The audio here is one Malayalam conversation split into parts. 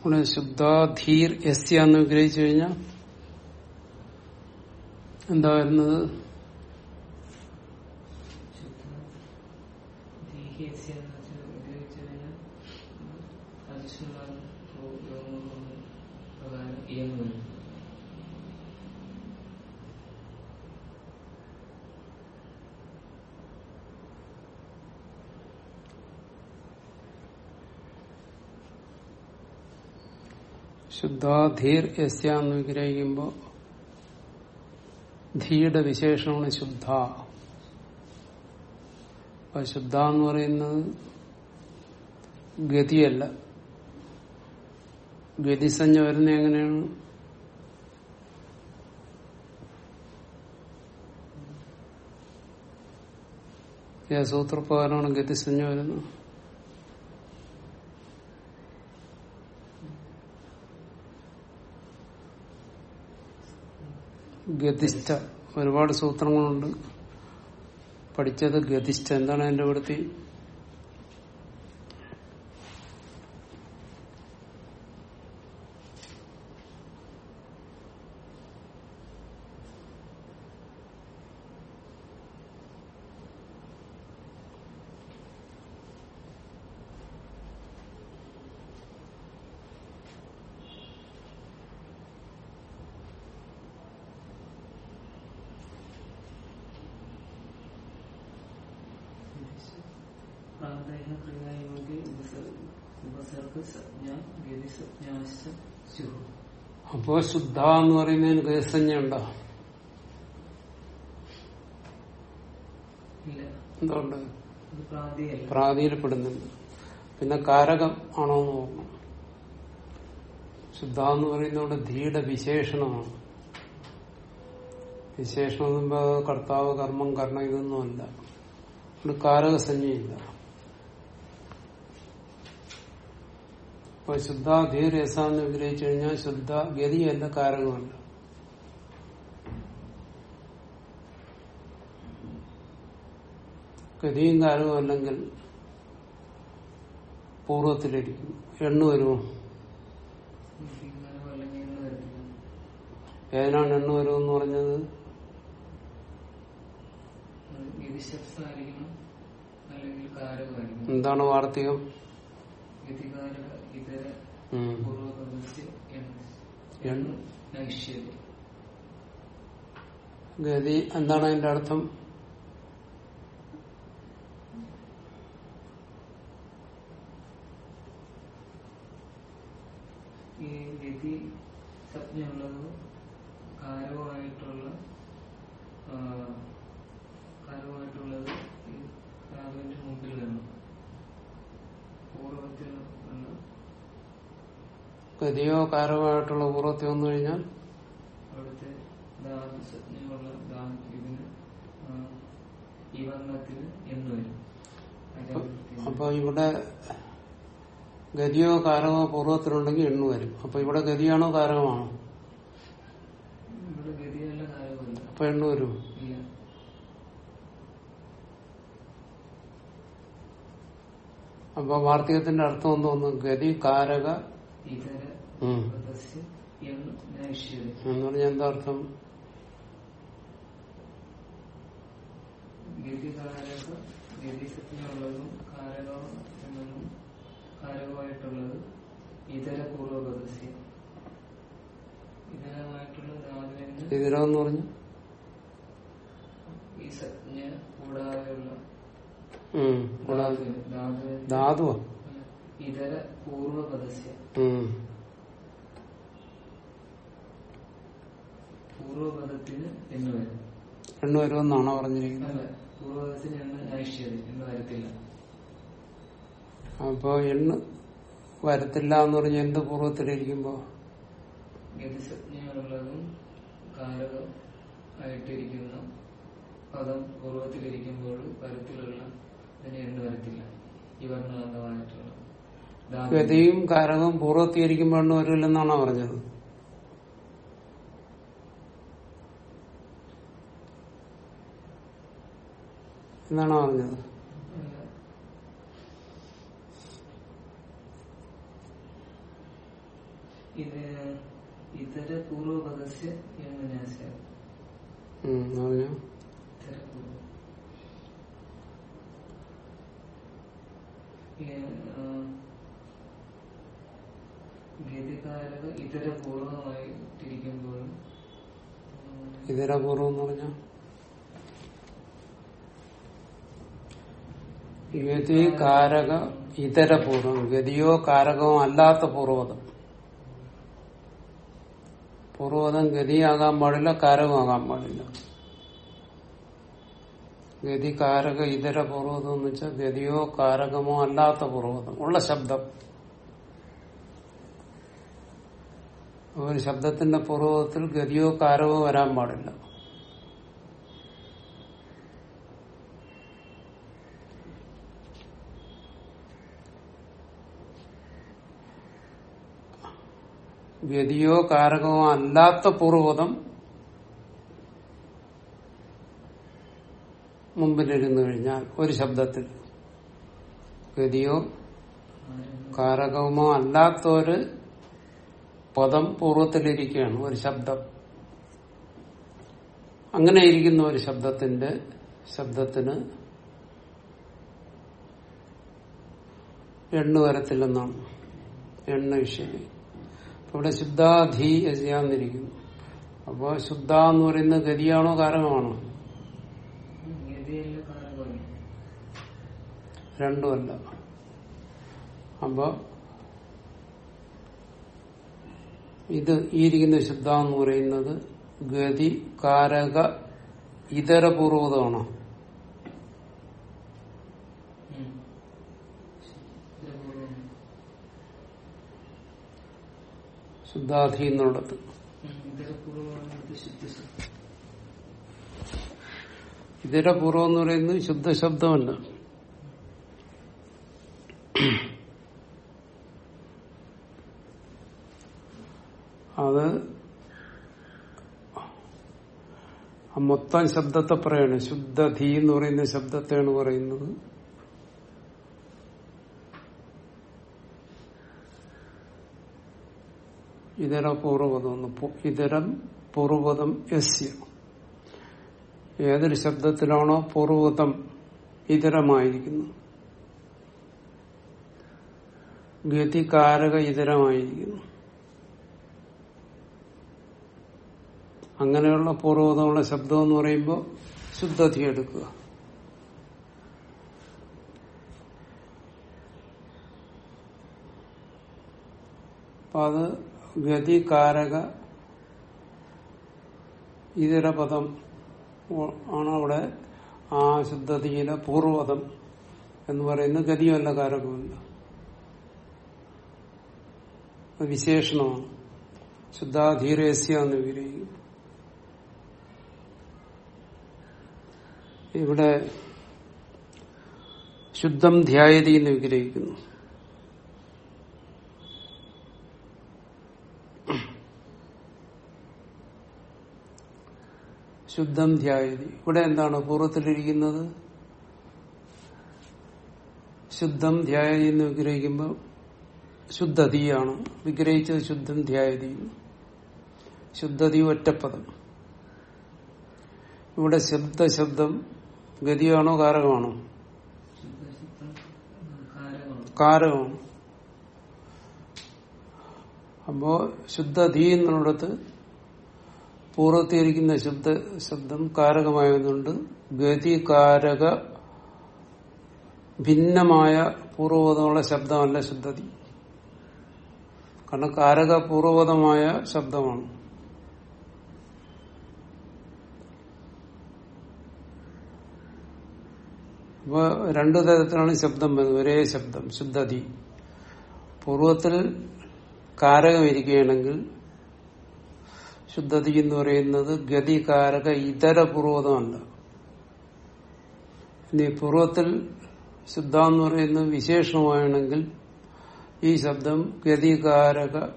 ഇവിടെ ശുദ്ധാധീർ എസ് എന്ന് വിഗ്രഹിച്ചു കഴിഞ്ഞാൽ എന്താ വരുന്നത് ദീഹ്യസ്യ എന്ന് വെച്ചാൽ ഉപയോഗിച്ചു കഴിഞ്ഞാൽ അനുഷ്ഠാനം പ്രകാരം ഇയങ്ങുന്നു ശുദ്ധാധീർ യസ്യ എന്ന് വിഗ്രഹിക്കുമ്പോ ധീയുടെ വിശേഷമാണ് ശുദ്ധ. അപ്പൊ ശുദ്ധ എന്ന് പറയുന്നത് ഗതിയല്ല. ഗതിസഞ്ജ വരുന്ന എങ്ങനെയാണ്? സൂത്രപ്രകാരമാണ് ഗതിസഞ്ജ വരുന്നത്. ഗതിഷ്ഠ ഒരുപാട് സൂത്രങ്ങളുണ്ട്. പഠിച്ചത് ഗതിഷ്ഠ. എന്താണ് അതിന്റെ ഇവിടുത്തെ അപ്പോ ശുദ്ധ എന്ന് പറയുന്നതിന് ഗതിസഞ്ജ ഉണ്ടോ? എന്തുകൊണ്ട്? പ്രാതിയിൽപ്പെടുന്നുണ്ട് പിന്നെ കാരകം ആണോ എന്ന് നോക്കണം. ശുദ്ധ എന്ന് പറയുന്നവിടെ ധീയുടെ വിശേഷണമാണ്. വിശേഷണം കർത്താവ് കർമ്മം കർണം ഇതൊന്നുമല്ല. കാരകസഞ്ജയില്ല അപ്പൊ ശുദ്ധ ധീർ രസ എന്ന് വിഗ്രഹിച്ചു കഴിഞ്ഞാൽ ശുദ്ധ ഗതിയല്ല കാരകമല്ല ഗതിയും കാരകവും അല്ലെങ്കിൽ പൂർവത്തിലിരിക്കും എണ്ണു വരുമോ? എന്ന് ഏതിനാണ് എണ്ണു വരുമെന്ന് പറഞ്ഞത്? എന്താണ് വാർത്തികം? ഗതി എന്താണ് അതിന്റെ അർത്ഥം? ഈ ഗതി സംജ്ഞയുള്ളത് കാരകമായിട്ടുള്ള ആ, കാരകമായിട്ടുള്ളത് ഈ ധാതുവിന്റെ മുമ്പിൽ വരണം പൂർവത്തിൽ നിന്ന് ഗതിയോ കാരകമായിട്ടുള്ള പൂർവത്തിൽ വന്നു കഴിഞ്ഞാൽ. അപ്പൊ ഇവിടെ ഗതിയോ കാരകമോ പൂർവത്തിലുണ്ടെങ്കിൽ എണ്ണു വരും. അപ്പൊ ഇവിടെ ഗതിയാണോ കാരകമാണോ അപ്പൊ എണ്ണു വരും ഇല്ല. അപ്പൊ വാർത്തകത്തിന്റെ അർത്ഥം എന്തോന്നു ഒന്ന് ഗതി കാരക എന്ന് പറഞ്ഞാൽ എന്താ അർത്ഥം? കാരകമായിട്ടുള്ളത് ഇതര പൂർവപദസ്യ ഇതരമായിട്ടുള്ള ധാതുവിന് ഇതിലെന്ന് പറഞ്ഞു? ഈ സജ്ഞ കൂടാതെയുള്ള. കൂടാതെ ധാതുവിന് ധാതുവിന് ധാതുവോ ഇതര പൂർവപദസ്യ. പൂർവപദത്തിന് എന്ന് വരും. എണ്ണ വരുമെന്നാണോ പറഞ്ഞിരിക്കുന്നത്? പൂർവപദത്തിന് എണ്ണ നൈശ്യത എന്ന് വരത്തില്ല. അപ്പൊ എണ്ണ വരത്തില്ല എന്ന് പറഞ്ഞ എന്ത് പൂർവത്തിലിരിക്കുമ്പോ? ഗതിസജ്ഞയുള്ളതും കാരകം ആയിട്ടിരിക്കുന്ന പദം പൂർവത്തിലിരിക്കുമ്പോൾ പരത്തിലുള്ള ഇതിന് എണ്ണ വരത്തില്ല ഈ വർണാന്തമായിട്ടുള്ള ധാതു- ഗതിയും കാരകവും പൂർവത്തിയിരിക്കുമ്പോഴും വരില്ലെന്നാണോ പറഞ്ഞത്? എന്നാണോ പറഞ്ഞത്. ഇത് ഇതര പൂർവപദസ്യ പറഞ്ഞോ? ഇതര ഇതരപൂർവം എന്ന് പറഞ്ഞ? ഗതി കാരക ഇതരപൂർവം ഗതിയോ കാരകമോ അല്ലാത്ത പൂർവതം. പൂർവതം ഗതിയാകാൻ പാടില്ല കാരകമാകാൻ പാടില്ല. ഗതി കാരക ഇതര പൂർവതം എന്ന് വെച്ചാൽ ഗതിയോ കാരകമോ അല്ലാത്ത പൂർവതം. ഉള്ള ശബ്ദം. ഒരു ശബ്ദത്തിന്റെ പൂർവത്തിൽ ഗതിയോ കാരവോ വരാൻ പാടില്ല. ഗതിയോ കാരകമോ അല്ലാത്ത പൂർവതം മുമ്പിലിരുന്നു കഴിഞ്ഞാൽ ഒരു ശബ്ദത്തിൽ ഗതിയോ കാരകവുമോ കാരകമോ അല്ലാത്ത ഒരു പദം പൂർവത്തിലിരിക്കുകയാണ് ഒരു ശബ്ദം. അങ്ങനെ ഇരിക്കുന്ന ഒരു ശബ്ദത്തിന്റെ ശബ്ദത്തിന് എണ്ണ വരത്തില്ലെന്നാണ്. എണ്ണ വിഷയം. അപ്പൊ ഇവിടെ ശുദ്ധാധി ചെയ്യാന്നിരിക്കുന്നു അപ്പോ ശുദ്ധ എന്ന് പറയുന്നത് ഗതിയാണോ കാരണമാണോ? കാരകമാണ് രണ്ടുമല്ല. അപ്പൊ ഇത് ഈ ഇരിക്കുന്ന ശുദ്ധ എന്ന് പറയുന്നത് ഗതി കാരക ഇതര പൂർവതമാണോ ഉം. ശുദ്ധാധി എന്നുള്ളത് ഇതര ഇതര പൂർവം എന്ന് പറയുന്നത് ശുദ്ധ ശബ്ദമല്ല അത് മൊത്തം ശബ്ദത്തെ പറയാണ്. ശുദ്ധധി എന്ന് പറയുന്ന ശബ്ദത്തെയാണ് പറയുന്നത്. ഇതര പൂർവപദം എന്ന് പു- ഇതരം പൂർവപദം യസ്യ. ഏതൊരു ശബ്ദത്തിലാണോ പൂർവപദം ഇതരമായിരിക്കുന്നു. ഗതികാരക ഇതരമായിരിക്കുന്നു. അങ്ങനെയുള്ള പൂർവതമുള്ള ശബ്ദം എന്ന് പറയുമ്പോൾ ശുദ്ധതി എടുക്കുക. അപ്പൊ അത് ഗതികാരക ഇതര പദം ആണ് അവിടെ? ആ ശുദ്ധതിയിലെ പൂർവപദം എന്ന് പറയുന്ന ഗതിയല്ല കാരകമല്ല വിശേഷണമാണ്. ശുദ്ധാധീരസ്യ എന്ന് വിഗ്രഹിക്കും ഇവിടെ ശുദ്ധം ധ്യായതി എന്ന് വിഗ്രഹിക്കുന്നു. ശുദ്ധം ധ്യായതി. ഇവിടെ എന്താണ് പൂർവത്തിലിരിക്കുന്നത്? ശുദ്ധം ധ്യായതി എന്ന് വിഗ്രഹിക്കുമ്പോൾ ശുദ്ധതിയാണ്. വിഗ്രഹിച്ചത് ശുദ്ധം ധ്യായതി. ശുദ്ധതി ഒറ്റപ്പദം. ഇവിടെ ശബ്ദ ശബ്ദം ഗതിയാണോ കാരകമാണോ? ശുദ്ധ ശുദ്ധം കാരകമാണ്. അപ്പോ ശുദ്ധധീ എന്നുള്ളിടത്ത് പൂർവത്തിയിരിക്കുന്ന ശുദ്ധ ശബ്ദം കാരകമായതുകൊണ്ട് ഗതി കാരക ഭിന്നമായ പൂർവബോധമുള്ള ശബ്ദമല്ല ശുദ്ധതി കാരണം കാരക പൂർവപദമായ ശബ്ദമാണ്. അപ്പൊ രണ്ടു തരത്തിലാണ് ശബ്ദം വരുന്നത്. ഒരേ ശബ്ദം ശുദ്ധതി. പൂർവത്തിൽ കാരകം ഇരിക്കുകയാണെങ്കിൽ ശുദ്ധതി എന്ന് പറയുന്നത് ഗതികാരക ഇതര പൂർവതമല്ല ഇനി പൂർവത്തിൽ ശുദ്ധ എന്ന് പറയുന്നത് വിശേഷമാണെങ്കിൽ ഈ ശബ്ദം ഗതികാരക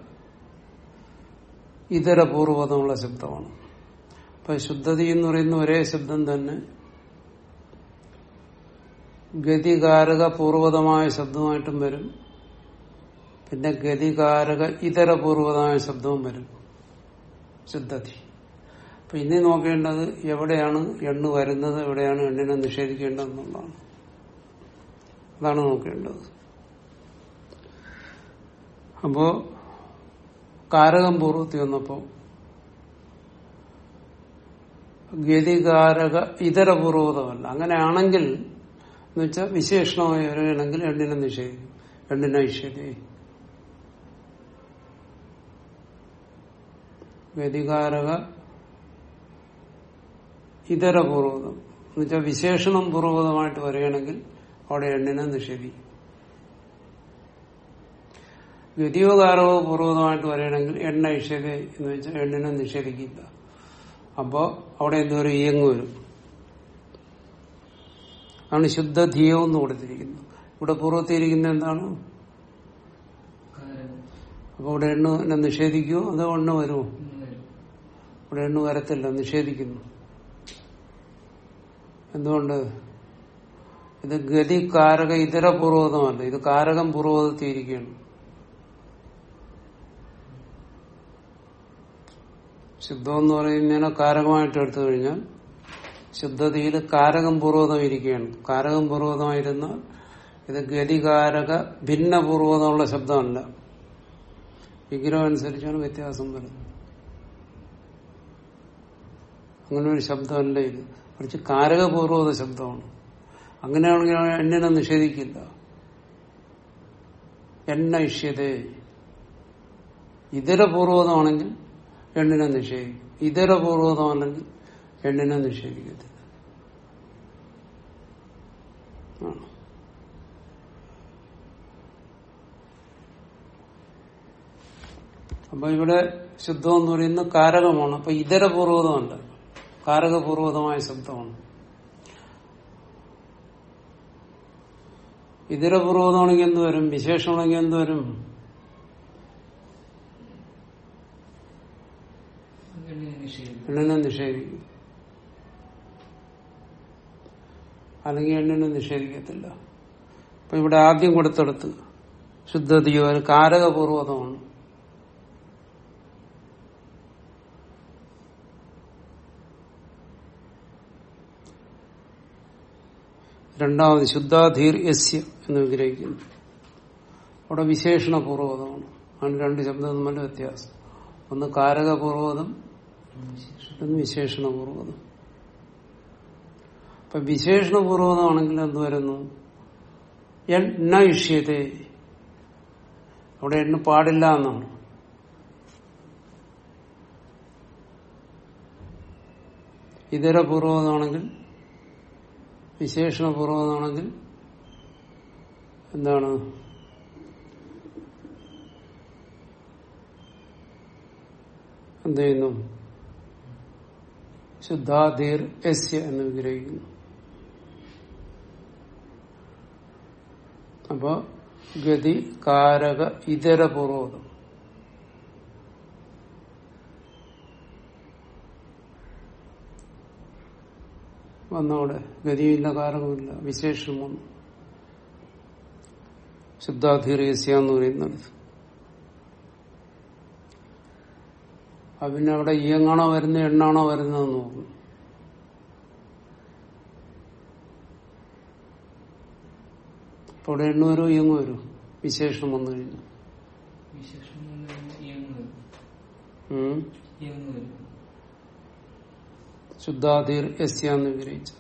ഇതര പൂർവതമുള്ള ശബ്ദമാണ്. അപ്പൊ ശുദ്ധതി എന്ന് പറയുന്ന ഒരേ ശബ്ദം തന്നെ ഗതികാരക പൂർവതമായ ശബ്ദമായിട്ടും വരും. പിന്നെ ഗതികാരക ഇതര പൂർവതായ ശബ്ദവും വരും. ശുദ്ധതി. അപ്പൊ ഇനി നോക്കേണ്ടത് എവിടെയാണ് എണ്ണു വരുന്നത് എവിടെയാണ് എണ്ണിനെ നിഷേധിക്കേണ്ടതെന്നുള്ളതാണ്. അതാണ് നോക്കേണ്ടത്. അപ്പോ കാരകം പൂർവത്തിൽ വന്നപ്പോ ഗതികാരക ഇതര അങ്ങനെയാണെങ്കിൽ എന്ന് വെച്ചാൽ വിശേഷണമായി വരികയാണെങ്കിൽ എണ്ണിനെ നിഷേധിക്കും രണ്ടിനെ ഐശ്വര്യ. വ്യതികാരക ഇതര പൂർവതം എന്നുവെച്ചാൽ വിശേഷണം പൂർവതമായിട്ട് വരികയാണെങ്കിൽ അവിടെ എണ്ണിനെ നിഷേധിക്കും ഗതിയോകാരകോ പൂർവതമായിട്ട് വരികയാണെങ്കിൽ എണ്ണ ഐശ്വര്യ എന്ന് വെച്ചാൽ എണ്ണിനെ നിഷേധിക്കില്ല. അപ്പോ അവിടെ എന്തോ ഒരു ഇയങ്ങ് വരും. ആണ് ശുദ്ധധീയം എന്ന് കൊടുത്തിരിക്കുന്നത്. ഇവിടെ പൂർവത്തിയിരിക്കുന്ന എന്താണ്? അപ്പൊ ഇവിടെ എണ്ണ നിഷേധിക്കുമോ അതോ എണ്ണ വരുമോ വരും ഇവിടെ എണ്ണ വരത്തില്ല നിഷേധിക്കുന്നു. എന്തുകൊണ്ട്? ഇത് ഗതി കാരക ഇതര പൂർവതമല്ല ഇത് കാരകം പൂർവതത്തിയിരിക്കുകയാണ് ശുദ്ധം എന്ന് പറയുന്നതിനെ കാരകമായിട്ട് എടുത്തു കഴിഞ്ഞാൽ ശുദ്ധതയിൽ കാരകം പൂർവതം ഇരിക്കുകയാണ്. കാരകം പൂർവതമായിരുന്നാൽ ഇത് ഗതികാരക ഭിന്ന പൂർവതമുള്ള ശബ്ദമല്ല. വിഗ്രഹം അനുസരിച്ചാണ് വ്യത്യാസം വരുന്നത്. അങ്ങനെ ഒരു ശബ്ദമല്ല ഇത്. കുറച്ച് കാരകപൂർവത ശബ്ദമാണ്. അങ്ങനെയാണെങ്കിൽ എണ്ണിനെ നിഷേധിക്കില്ല. എണ്ണ ഇഷ്യതേ ഇതരപൂർവതമാണെങ്കിൽ എണ്ണിനെ നിഷേധിക്കും ഇതര എണ്ണിനെ നിഷേധിക്കത്തില്ല. അപ്പൊ ഇവിടെ ശുദ്ധം എന്ന് പറയുന്നത് കാരകമാണ്. അപ്പൊ ഇതരപൂർവതമുണ്ട്. കാരകപൂർവതമായ ശബ്ദമാണ്. ഇതരപൂർവതമാണെങ്കിൽ എന്ത് വരും? വിശേഷമാണെങ്കിൽ എന്ത് വരും? എണ്ണിനെ നിഷേധിക്കും എണ്ണിനെ നിഷേധിക്കും അല്ലെങ്കിൽ എണ്ണിനെ നിഷേധിക്കത്തില്ല. അപ്പൊ ഇവിടെ ആദ്യം കൊടുത്തെടുത്ത് ശുദ്ധതിയോ ഒരു കാരകപൂർവതമാണ്. രണ്ടാമത് ശുദ്ധാധീർ യസ്യ എന്ന് വിഗ്രഹിക്കുന്നു. അവിടെ വിശേഷണപൂർവതമാണ്. ആണ് രണ്ട് ശബ്ദം തമ്മിൽ വ്യത്യാസം. ഒന്ന് കാരകപൂർവതം ഒന്ന് വിശേഷണപൂർവതം. അപ്പൊ വിശേഷണപൂർവതമാണെങ്കിൽ എന്ത് വരുന്നു? എണ്ണ ഇഷ്യത്തെ. അവിടെ എണ്ണ പാടില്ല എന്നാണ്. ഇതര പൂർവതമാണെങ്കിൽ വിശേഷണപൂർവതമാണെങ്കിൽ എന്താണ്? എന്ത് ചെയ്യുന്നു? ശുദ്ധാധീർ എസ് എന്ന് വിഗ്രഹിക്കുന്നു. അപ്പൊ ഗതി കാരക ഇതര പൂർവതം വന്നവിടെ ഗതിയില്ല കാരകമില്ല വിശേഷം വന്നു. ശുദ്ധാധീർ യസ്യ എന്ന് പറയുന്നത് പിന്നെ അവിടെ ഇയങ്ങാണോ വരുന്നത് എണ്ണാണോ വരുന്നതെന്ന് നോക്കും അപ്പൊ അവിടെ എണ്ണ വരും ഇയങ്ങ് വരും വിശേഷം വന്നു കഴിഞ്ഞു ശുദ്ധാധീർ യസ്യ എന്ന് വിഗ്രഹിച്ചു.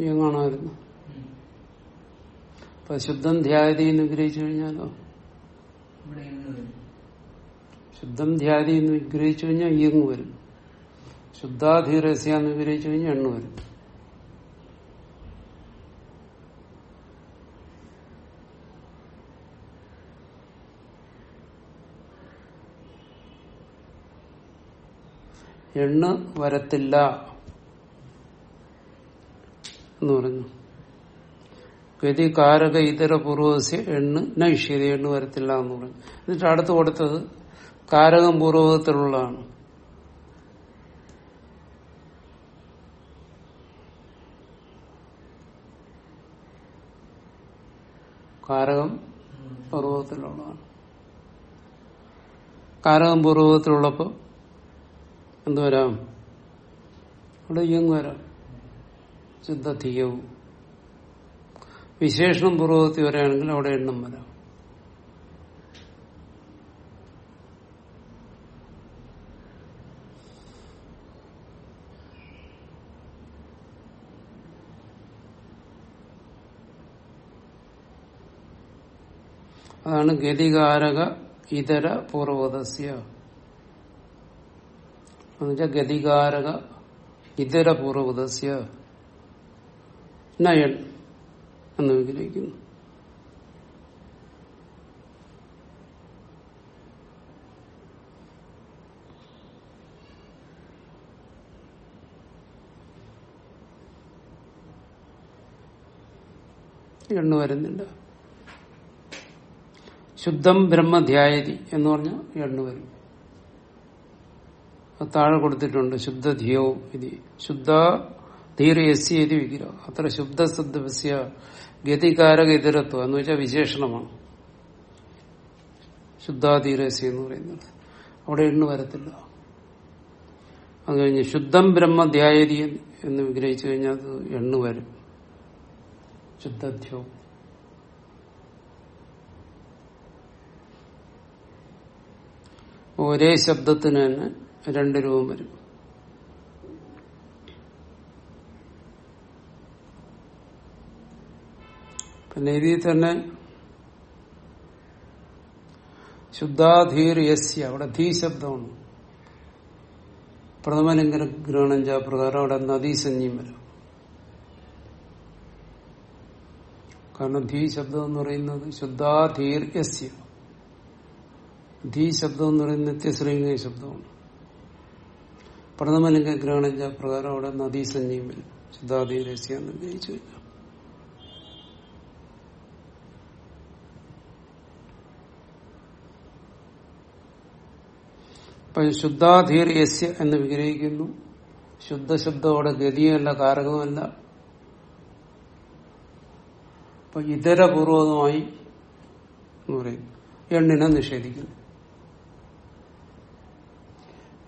ഇയങ്ങാണോ അപ്പൊ ശുദ്ധം ധ്യാതി എന്ന് വിഗ്രഹിച്ചു കഴിഞ്ഞാലോ? ശുദ്ധം ധ്യാതി എന്ന് വിഗ്രഹിച്ചു കഴിഞ്ഞാൽ ഇയങ്ങ് വരും ശുദ്ധാധീരസ്യ എന്ന് വിഗ്രഹിച്ചു കഴിഞ്ഞാൽ എണ്ണ വരും എണ്ണ വരത്തില്ല എന്ന് പറഞ്ഞു. ഗതി കാരക ഇതര പൂർവസ്യ എണ്ണ് നൈശ്വര്യ എണ്ണ വരത്തില്ല എന്ന് പറഞ്ഞു. എന്നിട്ട് അടുത്ത് കൊടുത്തത് കാരകം പൂർവകത്തിലുള്ളതാണ് കാരകം പൂർവകത്തിലുള്ളതാണ് കാരകം പൂർവകത്തിലുള്ളപ്പോ എന്ത് അവിടെ ഇയങ് വരാം. ശുദ്ധധീയവും വിശേഷണം പൂർവകത്തിൽ വരാണെങ്കിൽ അവിടെ എണ്ണം വരാം. അതാണ് ഗതികാരക ഇതര പൂർവതസ്യ എന്നുവെച്ചാൽ ഗതികാരക പൂർവദസ്യ നയൻ എന്ന് വിഗ്രഹിക്കുന്നു. എണ്ണു വരുന്നില്ല. ശുദ്ധം ബ്രഹ്മധ്യായതി എന്ന് പറഞ്ഞാൽ എണ്ണു വരും. താഴെ കൊടുത്തിട്ടുണ്ട് ശുദ്ധധിയോ ഇതി. ശുദ്ധ ധീര യസ്യ ഇത് വിഗ്രഹ. അത്ര ശുദ്ധ ശുദ്ധസ്യ ഗതികാരക ഇതരത്വം എന്ന് വെച്ചാൽ വിശേഷണമാണ്. ശുദ്ധാധീരസ്യ എന്ന് പറയുന്നത്. അവിടെ എണ്ണു വരത്തില്ല. അത് കഴിഞ്ഞ് ശുദ്ധം ബ്രഹ്മധ്യായതി എന്ന് വിഗ്രഹിച്ചു കഴിഞ്ഞാൽ അത് എണ്ണു വരും. ശുദ്ധധ്യവും ഒരേ ശബ്ദത്തിന് തന്നെ രണ്ട് രൂപം വരും. പിന്നെ ഇതിൽ തന്നെ ശുദ്ധാധീർ യസ്യ അവിടെ ധീ ശബ്ദമാണ്. പ്രഥമലിംഗന ഗ്രഹണം ച പ്രകാരം അവിടെ നദീസഞ്ജയും വരും. കാരണം ധീ ശബ്ദം എന്ന് പറയുന്നത് ശുദ്ധാധീർ യസ്യ ധീ ശബ്ദം എന്ന് പറയുന്നത് നിത്യശ്രീങ്ങ ശബ്ദമാണ്. പ്രഥമലിംഗ ഗ്രഹണിച്ച പ്രകാരം അവിടെ നദീ വരും. ശുദ്ധാദി ഗ്രഹിച്ചു കഴിഞ്ഞാൽ അപ്പൊ ശുദ്ധാധീർ യസ്യ എന്ന് വിഗ്രഹിക്കുന്നു. ശുദ്ധശബ്ദം അവിടെ ഗതിയല്ല കാരകമല്ല അപ്പൊ ഇതരപൂർവകമായി എന്ന് പറയും എണ്ണിനെ നിഷേധിക്കുന്നു.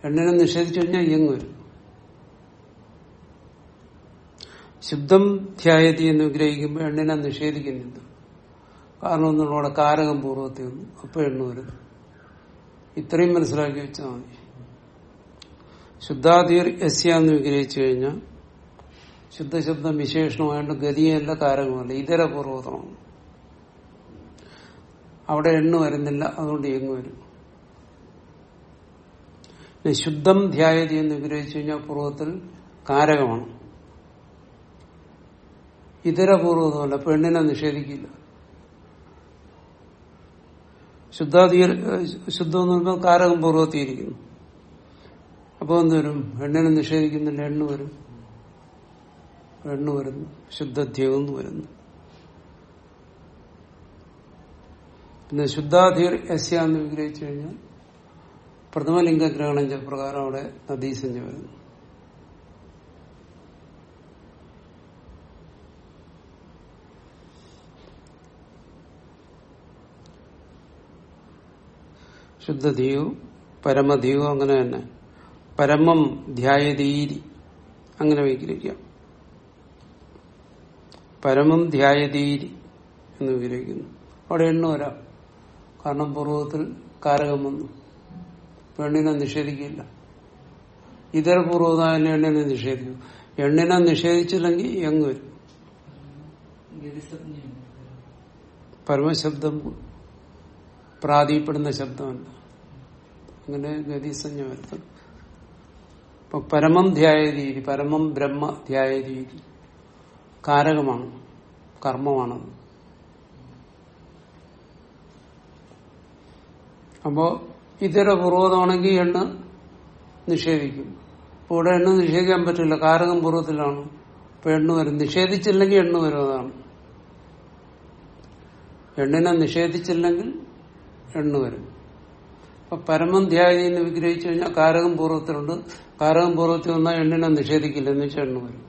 എണ്ണിനെ നിഷേധിച്ചു കഴിഞ്ഞാൽ ഇയങ്ങ് വരും. ശുദ്ധം ധ്യായതി എന്ന് വിഗ്രഹിക്കുമ്പോൾ എണ്ണിനെ നിഷേധിക്കുന്നില്ല കാരണം ഒന്നുള്ളവിടെ കാരകം പൂർവത്തിൽ വന്നു അപ്പൊ എണ്ണ വരും. ഇത്രയും മനസ്സിലാക്കി വെച്ചാൽ മതി. ശുദ്ധാധീർ യസ്യ എന്ന് വിഗ്രഹിച്ചു കഴിഞ്ഞാൽ ശുദ്ധശബ്ദം വിശേഷണമായിട്ട് ഗതിയല്ല കാരകമല്ല. ഇതര പൂർവതമാണ്. അവിടെ എണ്ണ വരുന്നില്ല അതുകൊണ്ട് എങ്ങ് വരും. ശുദ്ധം ധ്യായതി എന്ന് വിഗ്രഹിച്ചു കഴിഞ്ഞാൽ പൂർവത്തിൽ കാരകമാണ്. ഇതര പൂർവതമല്ല പെണ്ണിനെ നിഷേധിക്കില്ല. ശുദ്ധാധീ ശുദ്ധം എന്ന് പറയുമ്പോൾ കാരകം പൂർവത്തിയിരിക്കുന്നു അപ്പൊ എന്തുവരും എണ്ണിനെ നിഷേധിക്കുന്നില്ല എണ്ണ വരും. എണ്ണ വരുന്നു ശുദ്ധധ്യവും വരുന്നു. പിന്നെ ശുദ്ധാധീർ യസ്യ എന്ന് വിഗ്രഹിച്ചു കഴിഞ്ഞാൽ പ്രഥമലിംഗ ഗ്രഹണ പ്രകാരം അവിടെ നദീസഞ്ജ വരുന്നു. ശുദ്ധധീയവും പരമധീയവും അങ്ങനെ തന്നെ. പരമം ധ്യായതീരി. അങ്ങനെ വിഗ്രഹിക്കാം. പരമം ധ്യായതീരി എന്ന് വിഗ്രഹിക്കുന്നു. അവിടെ എണ്ണ വരാം കാരണം പൂർവത്തിൽ കാരകം വന്നു. പെണ്ണിനെ നിഷേധിക്കില്ല. ഇതര പൂർവതായാലും എണ്ണിനെ നിഷേധിക്കും. എണ്ണിനെ നിഷേധിച്ചില്ലെങ്കിൽ എങ് വരും? പരമശബ്ദം പ്രാതിപ്പെടുന്ന ശബ്ദമല്ല. അങ്ങനെ ഗതിസഞ്ജ വരുത്തണം ഇപ്പൊ പരമം ധ്യായരീതി പരമം ബ്രഹ്മ ധ്യായ രീതി കാരകമാണ് കർമ്മമാണത് അപ്പോ ഇതര പൂർവതമാണെങ്കിൽ എണ്ണ നിഷേധിക്കും. അപ്പൊ ഇവിടെ എണ്ണ നിഷേധിക്കാൻ പറ്റില്ല. കാരകം പൂർവത്തിലാണ് അപ്പൊ എണ്ണ വരും. നിഷേധിച്ചില്ലെങ്കിൽ എണ്ണ വരും എണ്ണിനെ നിഷേധിച്ചില്ലെങ്കിൽ എണ്ണ വരും. അപ്പൊ പരമം ധ്യായി എന്ന് വിഗ്രഹിച്ചു കഴിഞ്ഞാൽ കാരകം പൂർവത്തിലുണ്ട് കാരകം പൂർവത്തിൽ വന്നാൽ എണ്ണിനെ നിഷേധിക്കില്ല. എന്ന് വെച്ചാൽ എണ്ണ വരും.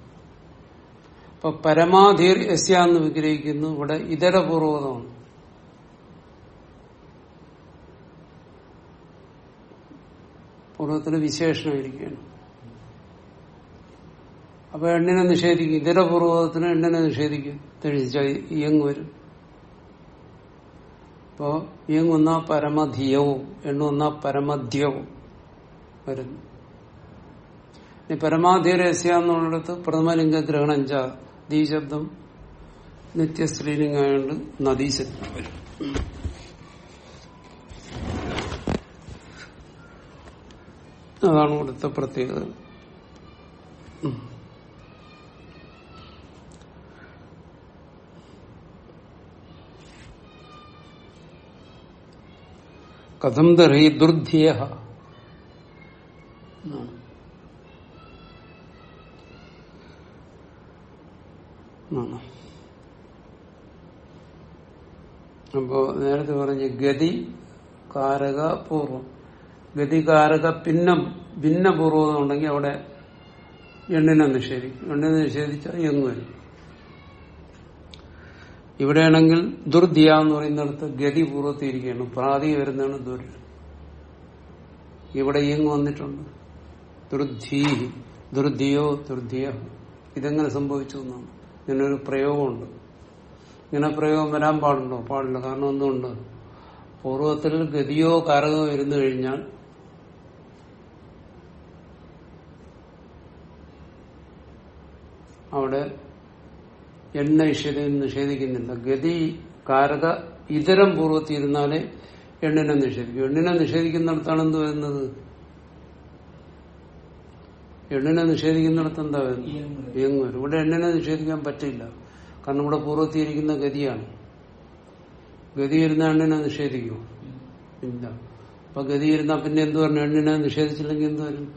അപ്പൊ പരമാധീർ യസ്യ എന്ന് വിഗ്രഹിക്കുന്നു. ഇവിടെ ഇതര പൂർവതമാണ് പൂർവത്തിൽ വിശേഷണം ഇരിക്കുകയാണ് അപ്പൊ എണ്ണിനെ നിഷേധിക്കും. ഇതര പൂർവത്തിന് എണ്ണിനെ നിഷേധിക്കും. തെളിച്ച ഇയങ് വരും. അപ്പോ ഇയങ് വന്ന പരമധിയവും എണ്ണ വന്ന പരമധ്യവും വരുന്നു. ഇനി പരമാധിരസ്യ എന്നുള്ളിടത്ത് പ്രഥമലിംഗ ഗ്രഹണം ച ദീ ശബ്ദം നിത്യസ്ത്രീലിംഗമായോണ്ട് നദീശബ്ദം വരും. അതാണ് ഇവിടുത്തെ പ്രത്യേകത. കഥം തർഹി ദുർധിയ അപ്പോ നേരത്തെ പറഞ്ഞ് ഗതി കാരക പൂർവം. ഗതി കാരക ഭിന്നം ഭിന്നപൂർവം ഉണ്ടെങ്കിൽ അവിടെ എണ്ണിനെ നിഷേധിക്കും. എണ്ണിനെ നിഷേധിച്ചാൽ എങ്ങ് വരും? ഇവിടെയാണെങ്കിൽ ദുർദിയ എന്ന് പറയുന്നിടത്ത് ഗതി പൂർവത്തിരിക്കുകയാണ് പ്രാതി വരുന്നതാണ് ദുർ ഇവിടെ എങ്ങ് വന്നിട്ടുണ്ട്? ദുർധീ ദുർധിയോ ദുർധിയ ഇതെങ്ങനെ സംഭവിച്ചു എന്നാണ്. ഇങ്ങനൊരു പ്രയോഗമുണ്ട്. ഇങ്ങനെ പ്രയോഗം വരാൻ പാടുണ്ടോ? പാടില്ല. കാരണം എന്തുകൊണ്ട്? പൂർവത്തിൽ ഗതിയോ കാരകമോ ഇരുന്നു കഴിഞ്ഞാൽ അവിടെ എണ്ണ നിഷേധ നിഷേധിക്കുന്നില്ല ഗതി കാരക ഇതരം പൂർവത്തിൽ ഇരുന്നാലേ എണ്ണിനെ നിഷേധിക്കും. എണ്ണിനെ നിഷേധിക്കുന്നിടത്താണ് എന്ത് വരുന്നത്? എണ്ണിനെ നിഷേധിക്കുന്നിടത്ത് എന്താ വരുന്നത്? എങ്ങും വരും. ഇവിടെ എണ്ണിനെ നിഷേധിക്കാൻ പറ്റില്ല. കാരണം ഇവിടെ പൂർവത്തിയിരിക്കുന്ന ഗതിയാണ്. ഗതി ഇരുന്ന എണ്ണിനെ നിഷേധിക്കുമോ ഇല്ല. അപ്പൊ ഗതി വരുന്ന പിന്നെ എന്ത് പറഞ്ഞു എണ്ണിനെ നിഷേധിച്ചില്ലെങ്കിൽ എന്ത് വരും.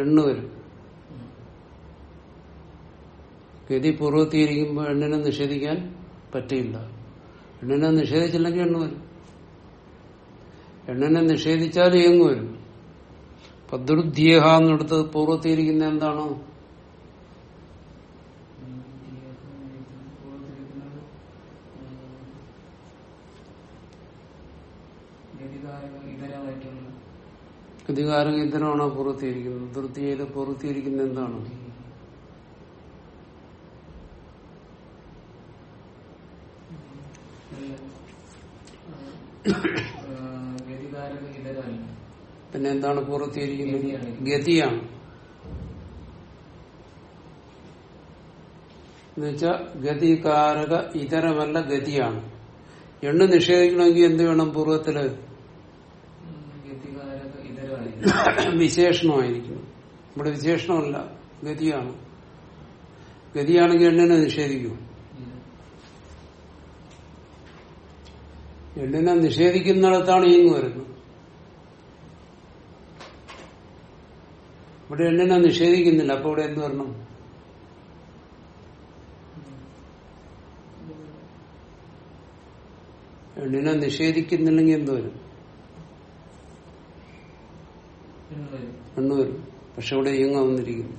എണ്ണു വരും. ഗതി പൂർവത്തിയിരിക്കുമ്പോൾ എണ്ണിനെ നിഷേധിക്കാൻ പറ്റില്ല. എണ്ണിനെ നിഷേധിച്ചില്ലെങ്കിൽ എണ്ണു വരും. എണ്ണിനെ നിഷേധിച്ചാൽ ഇയങ്ങു വരും. അപ്പൊ ദുർധ്യേഹ എന്നെടുത്ത് പൂർവത്തിയിരിക്കുന്ന എന്താണ്? അധികാരം ഇത്തരമാണോ പൂർവത്തിയിരിക്കുന്നത് ദുർത്തിയയിൽ പൂർവത്തിയിരിക്കുന്ന എന്താണ് അല്ല. ആ, ഗതികാരക ഇതരമല്ല പിന്നെ എന്താണ് പൂർത്തിയിരിക്കുന്നത് ഗതിയാണ്. എന്നുവെച്ചാ ഗതികാരക ഇതരമല്ല ഗതിയാണ്. എണ്ണ നിഷേധിക്കണമെങ്കിൽ എന്ത് വേണം പൂർവത്തിൽ? വിശേഷണമായിരിക്കണം. ഇവിടെ വിശേഷണമല്ല ഗതിയാണ്. ഗതിയാണെങ്കിൽ എണ്ണിനെ നിഷേധിക്കും. എണ്ണിനെ നിഷേധിക്കുന്നിടത്താണ് ഈങ്ങ് വരുന്നത്. ഇവിടെ എണ്ണിനെ നിഷേധിക്കുന്നില്ല. അപ്പൊ ഇവിടെ എന്ത് വരണം? എണ്ണിനെ നിഷേധിക്കുന്നില്ലെങ്കിൽ എന്ത് വരും? എണ്ണു വരും പക്ഷെ ഇവിടെ ഇങ്ങ് വന്നിരിക്കുന്നു.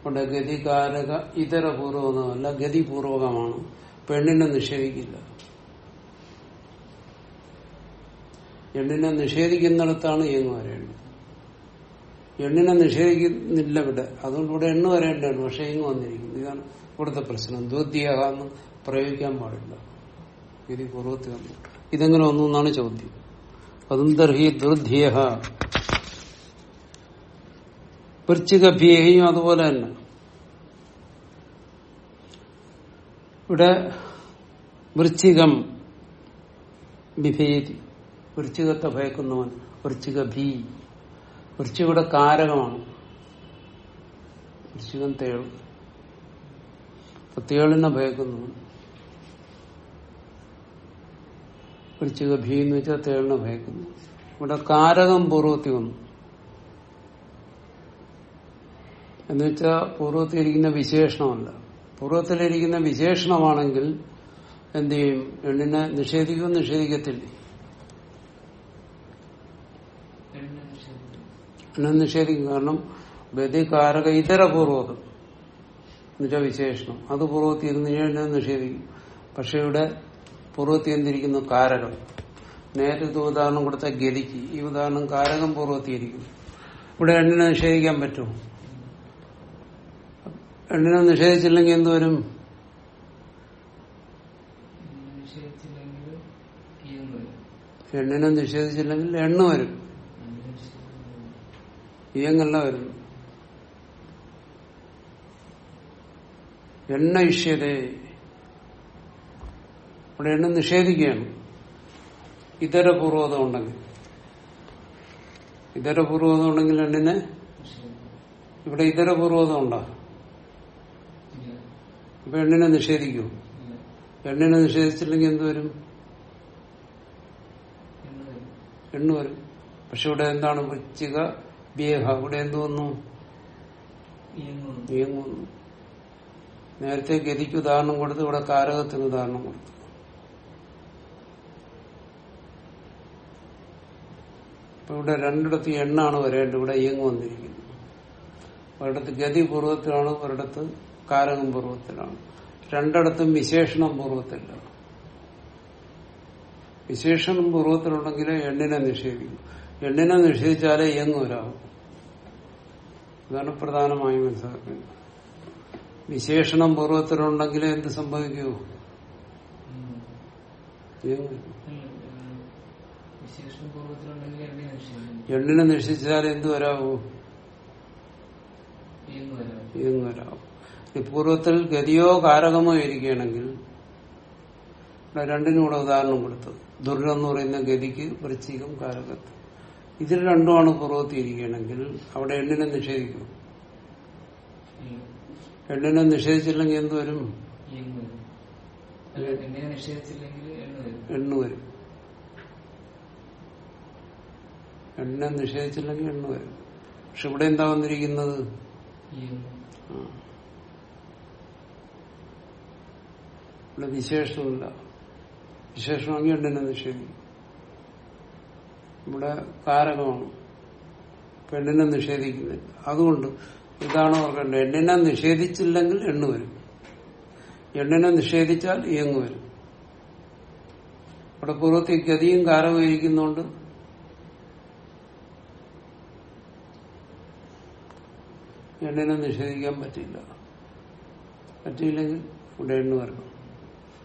ഇവിടെ ഗതികാരക ഇതരപൂർവകമല്ല ഗതിപൂർവകമാണ്. പെണ്ണിനെ നിഷേധിക്കില്ല. എണ്ണിനെ നിഷേധിക്കുന്നിടത്താണ് എങ്ങ് വരേണ്ടത്. എണ്ണിനെ നിഷേധിക്കുന്നില്ല ഇവിടെ. അതുകൊണ്ട് ഇവിടെ എണ്ണ വരേണ്ടതാണ്. പക്ഷെ ഇങ്ങ് വന്നിരിക്കുന്നു. ഇതാണ് ഇവിടുത്തെ പ്രശ്നം. ദുദ്ധ്യഹ പ്രയോഗിക്കാൻ പാടില്ല. ഇത് പൂർവത്തിൽ വന്നു ഇതെങ്ങനെ വന്നു എന്നാണ് ചോദ്യം. അതും ദർഹി ദുർധ്യേഹ വൃശ്ചികഭ്യേഹിയും അതുപോലെ തന്നെ. ഇവിടെ വൃശ്ചികം ബിഭേതി വൃശ്ചികത്തെ ഭയക്കുന്നവൻ വൃശ്ചിക ഭീ. വൃശ്ചികയുടെ കാരകമാണ്. വൃശ്ചികം തേൾ. തേളിനെ ഭയക്കുന്നവൻ. വൃശ്ചിക ഭീ എന്ന് വെച്ചാൽ തേളിനെ ഭയക്കുന്നു. ഇവിടെ കാരകം പൂർവത്തി വന്നു. എന്ന് പൂർവത്തിയിരിക്കുന്ന വിശേഷണമല്ല. പൂർവത്തിലിരിക്കുന്ന വിശേഷണമാണെങ്കിൽ എന്ത് ചെയ്യും? എണ്ണിനെ നിഷേധിക്കും നിഷേധിക്കത്തില്ലേ. എണ്ണ നിഷേധിക്കും. കാരണം ഗതികാരക ഇതര പൂർവം. എന്നുവെച്ചാൽ വിശേഷണം. അത് പൂർവത്തിൽ ഇരുന്ന് നിഷേധിക്കും. പക്ഷെ ഇവിടെ പൂർവത്തിൽ എന്തിരിക്കുന്നു കാരകം. നേരത്തെ ഉദാഹരണം കൊടുത്ത ഗതിക്ക്. ഈ ഉദാഹരണം കാരകം പൂർവത്തിയിരിക്കും ഇവിടെ എണ്ണിനെ നിഷേധിക്കാൻ പറ്റുമോ? എണ്ണിനെ നിഷേധിച്ചില്ലെങ്കിൽ ഇയെന്ന് വരും? എണ്ണിനെ നിഷേധിച്ചില്ലെങ്കിൽ എണ്ണ വരും. ഇയങ്ങല്ല വരും. എണ്ണ ഇഷ്യതേ. അവിടെ എണ്ണ നിഷേധിക്കുകയാണ്. ഇതരപൂർവതം ഉണ്ടെങ്കിൽ. ഇതരപൂർവതം ഉണ്ടെങ്കിൽ എണ്ണിനെ? ഇവിടെ ഇതരപൂർവതം ഉണ്ടോ? അപ്പൊ എണ്ണിനെ നിഷേധിക്കൂ? ഇല്ല എണ്ണിനെ നിഷേധിച്ചില്ലെങ്കിൽ എന്ത് വരും? എന്ന് വരും. എണ്ണ വരും പക്ഷെ ഇവിടെ എന്താണ് വൃശ്ചിക ബേഹ ഇവിടെ എന്ത് വന്നു? നീങ്ങുന്നു നേരത്തെ ഗതിക്ക് ഉദാഹരണം കൊടുത്തു ഇവിടെ കാരകത്തിന് ഉദാഹരണം കൊടുത്തു. അപ്പൊ ഇവിടെ രണ്ടിടത്ത് എണ്ണാണ് വരേണ്ടത്. ഇവിടെ ഇയങ്ങ് വന്നിരിക്കുന്നത് ഒരിടത്ത് ഗതി പൂർവത്തിലാണ് ഒരിടത്ത് കാരകം പൂർവത്തിലാണ്. രണ്ടിടത്തും വിശേഷണം പൂർവത്തില്ല. വിശേഷണം പൂർവത്തിലുണ്ടെങ്കിൽ എണ്ണിനെ നിഷേധിക്കും. എണ്ണിനെ നിഷേധിച്ചാലേ എന്നൊരാകും ഇതാണ് പ്രധാനമായും മനസ്സിലാക്കുന്നത് വിശേഷണം പൂർവത്തിലുണ്ടെങ്കിൽ എന്ത് സംഭവിക്കൂ? എണ്ണിനെ നിഷേധിച്ചാൽ എന്ത് വരാവൂ ഇയെന്ന് വരാം ഇയങ്ങ് പൂർവത്തിൽ ഗതിയോ കാരകമോ ഇരിക്കുകയാണെങ്കിൽ രണ്ടിനും കൂടെ ഉദാഹരണം കൊടുത്തു. ദുർഗം എന്ന് പറയുന്ന ഗതിക്ക് വൃശ്ചികം കാരകത്ത് ഇതിൽ രണ്ടുമാണ് പൂർവത്തിൽ ഇരിക്കുകയാണെങ്കിൽ അവിടെ എണ്ണിനെ നിഷേധിക്കും. എണ്ണിനെ നിഷേധിച്ചില്ലെങ്കിൽ എന്ത് വരും? എണ്ണ വരും. എണ്ണ നിഷേധിച്ചില്ലെങ്കിൽ എണ്ണ വരും. പക്ഷെ ഇവിടെ എന്താ വന്നിരിക്കുന്നത് ഇയെന്ന് ആ. ഇവിടെ വിശേഷമില്ല വിശേഷമാണെങ്കിൽ എണ്ണിനെ നിഷേധിക്കും ഇവിടെ കാരകമാണ് പെണ്ണിനെ നിഷേധിക്കുന്നില്ല അതുകൊണ്ട് ഇതാണ് ഓർക്കേണ്ടത് എണ്ണിനെ നിഷേധിച്ചില്ലെങ്കിൽ എണ്ണ വരും. എണ്ണിനെ നിഷേധിച്ചാൽ ഇയങ്ങ് വരും. ഇവിടെ പൂർവത്തിൽ ഗതിയും കാരകവും ഇരിക്കുന്നോണ്ട് എണ്ണിനെ നിഷേധിക്കാൻ പറ്റില്ല പറ്റിയില്ലെങ്കിൽ ഇവിടെ എണ്ണ വരണം.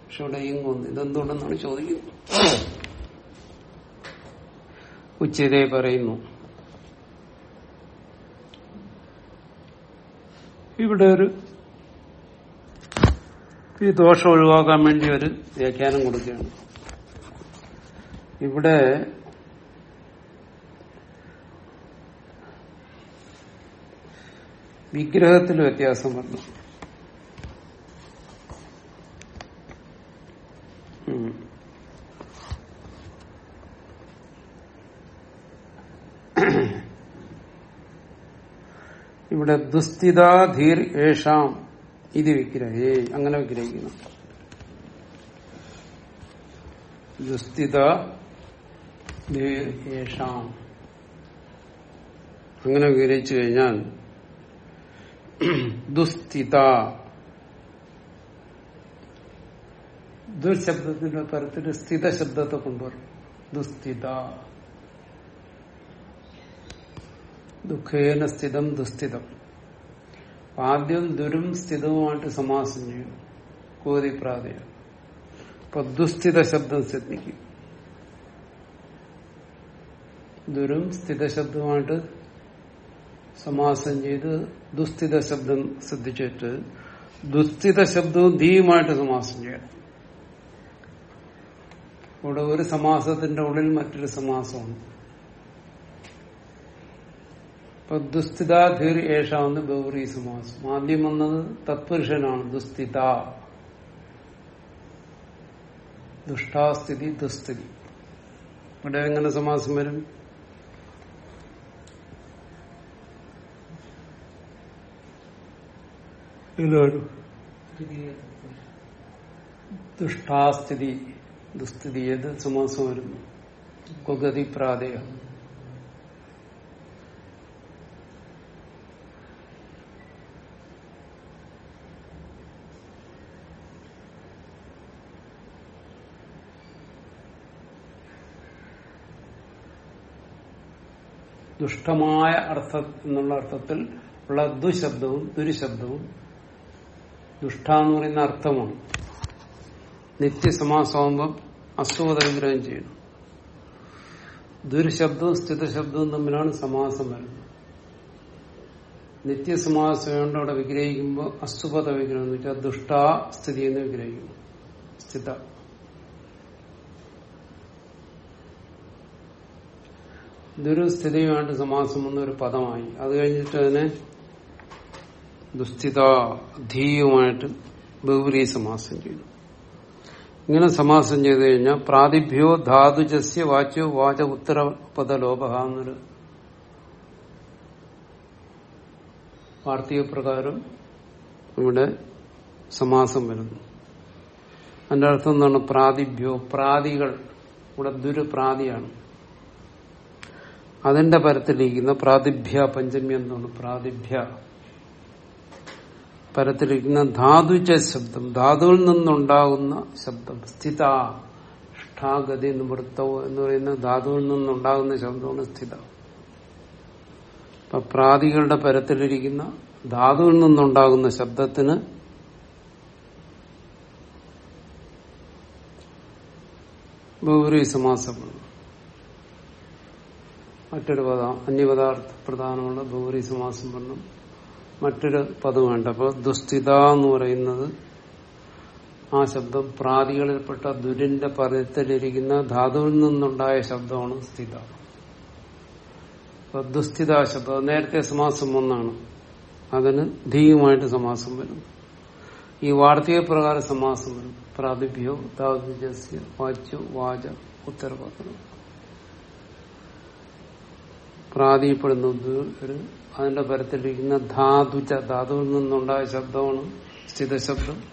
പക്ഷെ ഇവിടെ ഇങ്ങ് വന്നു ഇതെന്തുകൊണ്ടെന്നാണ് ചോദിക്കുന്നത്? ഉച്ചതേ പറയുന്നു. ഇവിടെ ഒരു ഈ ദോഷം ഒഴിവാക്കാൻ വേണ്ടി ഒരു വ്യാഖ്യാനം കൊടുക്കുകയാണ്. ഇവിടെ വിഗ്രഹത്തിൽ വ്യത്യാസം വന്നു. ഇവിടെ ദുസ്ഥിതാധീർ ഏഷാം. ഇത് വിഗ്രഹേ അങ്ങനെ വിഗ്രഹിക്കുന്നു. ദുസ്ഥിത ഏഷാം. അങ്ങനെ വിഗ്രഹിച്ചു കഴിഞ്ഞാൽ ദുസ്ഥിത. ദുശബ്ദത്തിന്റെ തരത്തിൽ സ്ഥിത ശബ്ദത്തെ കൊണ്ടുവരും. ദുസ്ഥിത. ദുഃഖേന സ്ഥിതം ദുസ്ഥിതം. ആദ്യം ദുരും സ്ഥിതവുമായിട്ട് സമാസം ചെയ്യും. കോതി പ്രാതയ. അപ്പൊ ദുസ്ഥിത ശബ്ദം ശ്രദ്ധിക്കും. ദുരും സ്ഥിത ശബ്ദമായിട്ട് സമാസം ചെയ്ത് ദുസ്ഥിത ശബ്ദം ശ്രദ്ധിച്ചിട്ട് ദുസ്ഥിത ശബ്ദവും ധീയുമായിട്ട് സമാസം ചെയ്യണം. ഇവിടെ ഒരു സമാസത്തിന്റെ ഉള്ളിൽ മറ്റൊരു സമാസമാണ് ദുസ്ഥിത ധീർ ഏഷാന്ന് ഗൗറി സമാസം ആദ്യം വന്നത് തത്പുരുഷനാണ് ദുസ്ഥിത. ദുഷ്ടാസ്ഥിതി ദുസ്ഥിതി. ഇവിടെ എങ്ങനെ സമാസം വരും? ദുഷ്ടാസ്ഥിതി ദുസ്ഥിതി. ഏത് സമാസം വരുന്നു? കുഗതി പ്രാതയ ദുഷ്ടമായ അർത്ഥ എന്നുള്ള അർത്ഥത്തിൽ ഉള്ള ദുശബ്ദവും ദുരുശബ്ദവും ദുഷ്ട എന്ന് പറയുന്ന അർത്ഥമാണ്. നിത്യസമാസമാകുമ്പം അസുഖത വിഗ്രഹം ചെയ്യണം. ദുരുശബ്ദവും സ്ഥിതശബ്ദവും തമ്മിലാണ് സമാസം വരുന്നത്. നിത്യസമാസം കൊണ്ട് അവിടെ വിഗ്രഹിക്കുമ്പോൾ അസുഖത വിഗ്രഹം എന്ന് വെച്ചാൽ ദുഷ്ടാ സ്ഥിതി എന്ന് വിഗ്രഹിക്കുന്നു. സ്ഥിത. ദുരുസ്ഥിതിയുമായിട്ട് സമാസം എന്നൊരു പദമായി. അത് കഴിഞ്ഞിട്ട് അതിനെ ദുസ്ഥിത ധീയുമായിട്ട് ബഹുരി സമാസം ചെയ്തു. ഇങ്ങനെ സമാസം ചെയ്തു കഴിഞ്ഞാൽ പ്രാതിഭ്യോ ധാതുജസ്യ വാച്യോ വാച ഉത്തരപദ ലോപഹ എന്നൊരു വാർത്തക പ്രകാരം ഇവിടെ സമാസം വരുന്നു. അതിന്റെ അർത്ഥം എന്താണ്? പ്രാതിഭ്യോ പ്രാതികൾ. ഇവിടെ ദുരുപ്രാതിയാണ്. അതിന്റെ പരത്തിലിരിക്കുന്ന പ്രാതിഭ്യ പഞ്ചമി എന്താണ് പ്രാതിഭ്യ. പരത്തിലിരിക്കുന്ന ധാതുജ ശബ്ദം. ധാതുവിൽ നിന്നുണ്ടാകുന്ന ശബ്ദം. സ്ഥിത. ഷ്ഠാഗതി നിവൃത്തവോ എന്ന് പറയുന്ന ധാതുവിൽ നിന്നുണ്ടാകുന്ന ശബ്ദമാണ് സ്ഥിത. അപ്പൊ പ്രാതികളുടെ പരത്തിലിരിക്കുന്ന ധാതുവിൽ നിന്നുണ്ടാകുന്ന ശബ്ദത്തിന് ബഹുരി സമാസമാണ് മറ്റൊരു പദം അന്യപദാർത്ഥ പ്രധാനമുള്ള ബഹുരി സമാസം പറഞ്ഞു. മറ്റൊരു പദം വേണ്ട. അപ്പൊ ദുസ്ഥിത എന്ന് പറയുന്നത് ആ ശബ്ദം പ്രാതികളിൽപ്പെട്ട ദുരിന്റെ പദത്തിലിരിക്കുന്ന ധാതുവിൽ നിന്നുണ്ടായ ശബ്ദമാണ് സ്ഥിത. ദുസ്ഥിത ശബ്ദം നേരത്തെ സമാസം ഒന്നാണ്. അതിന് ധീയുമായിട്ട് സമാസം വരും. ഈ വാർത്തക പ്രകാരം സമാസം വരും. പ്രാതിഭ്യോ ധാതുജസ്യ വാച്യോ വാച ഉത്തരപത്രം പ്രാതിപ്പെടുന്ന അതിന്റെ പരത്തിലിരിക്കുന്ന ധാതുജ ധാതുവിൽ നിന്നുണ്ടായ ശബ്ദമാണ് സ്ഥിതശബ്ദം.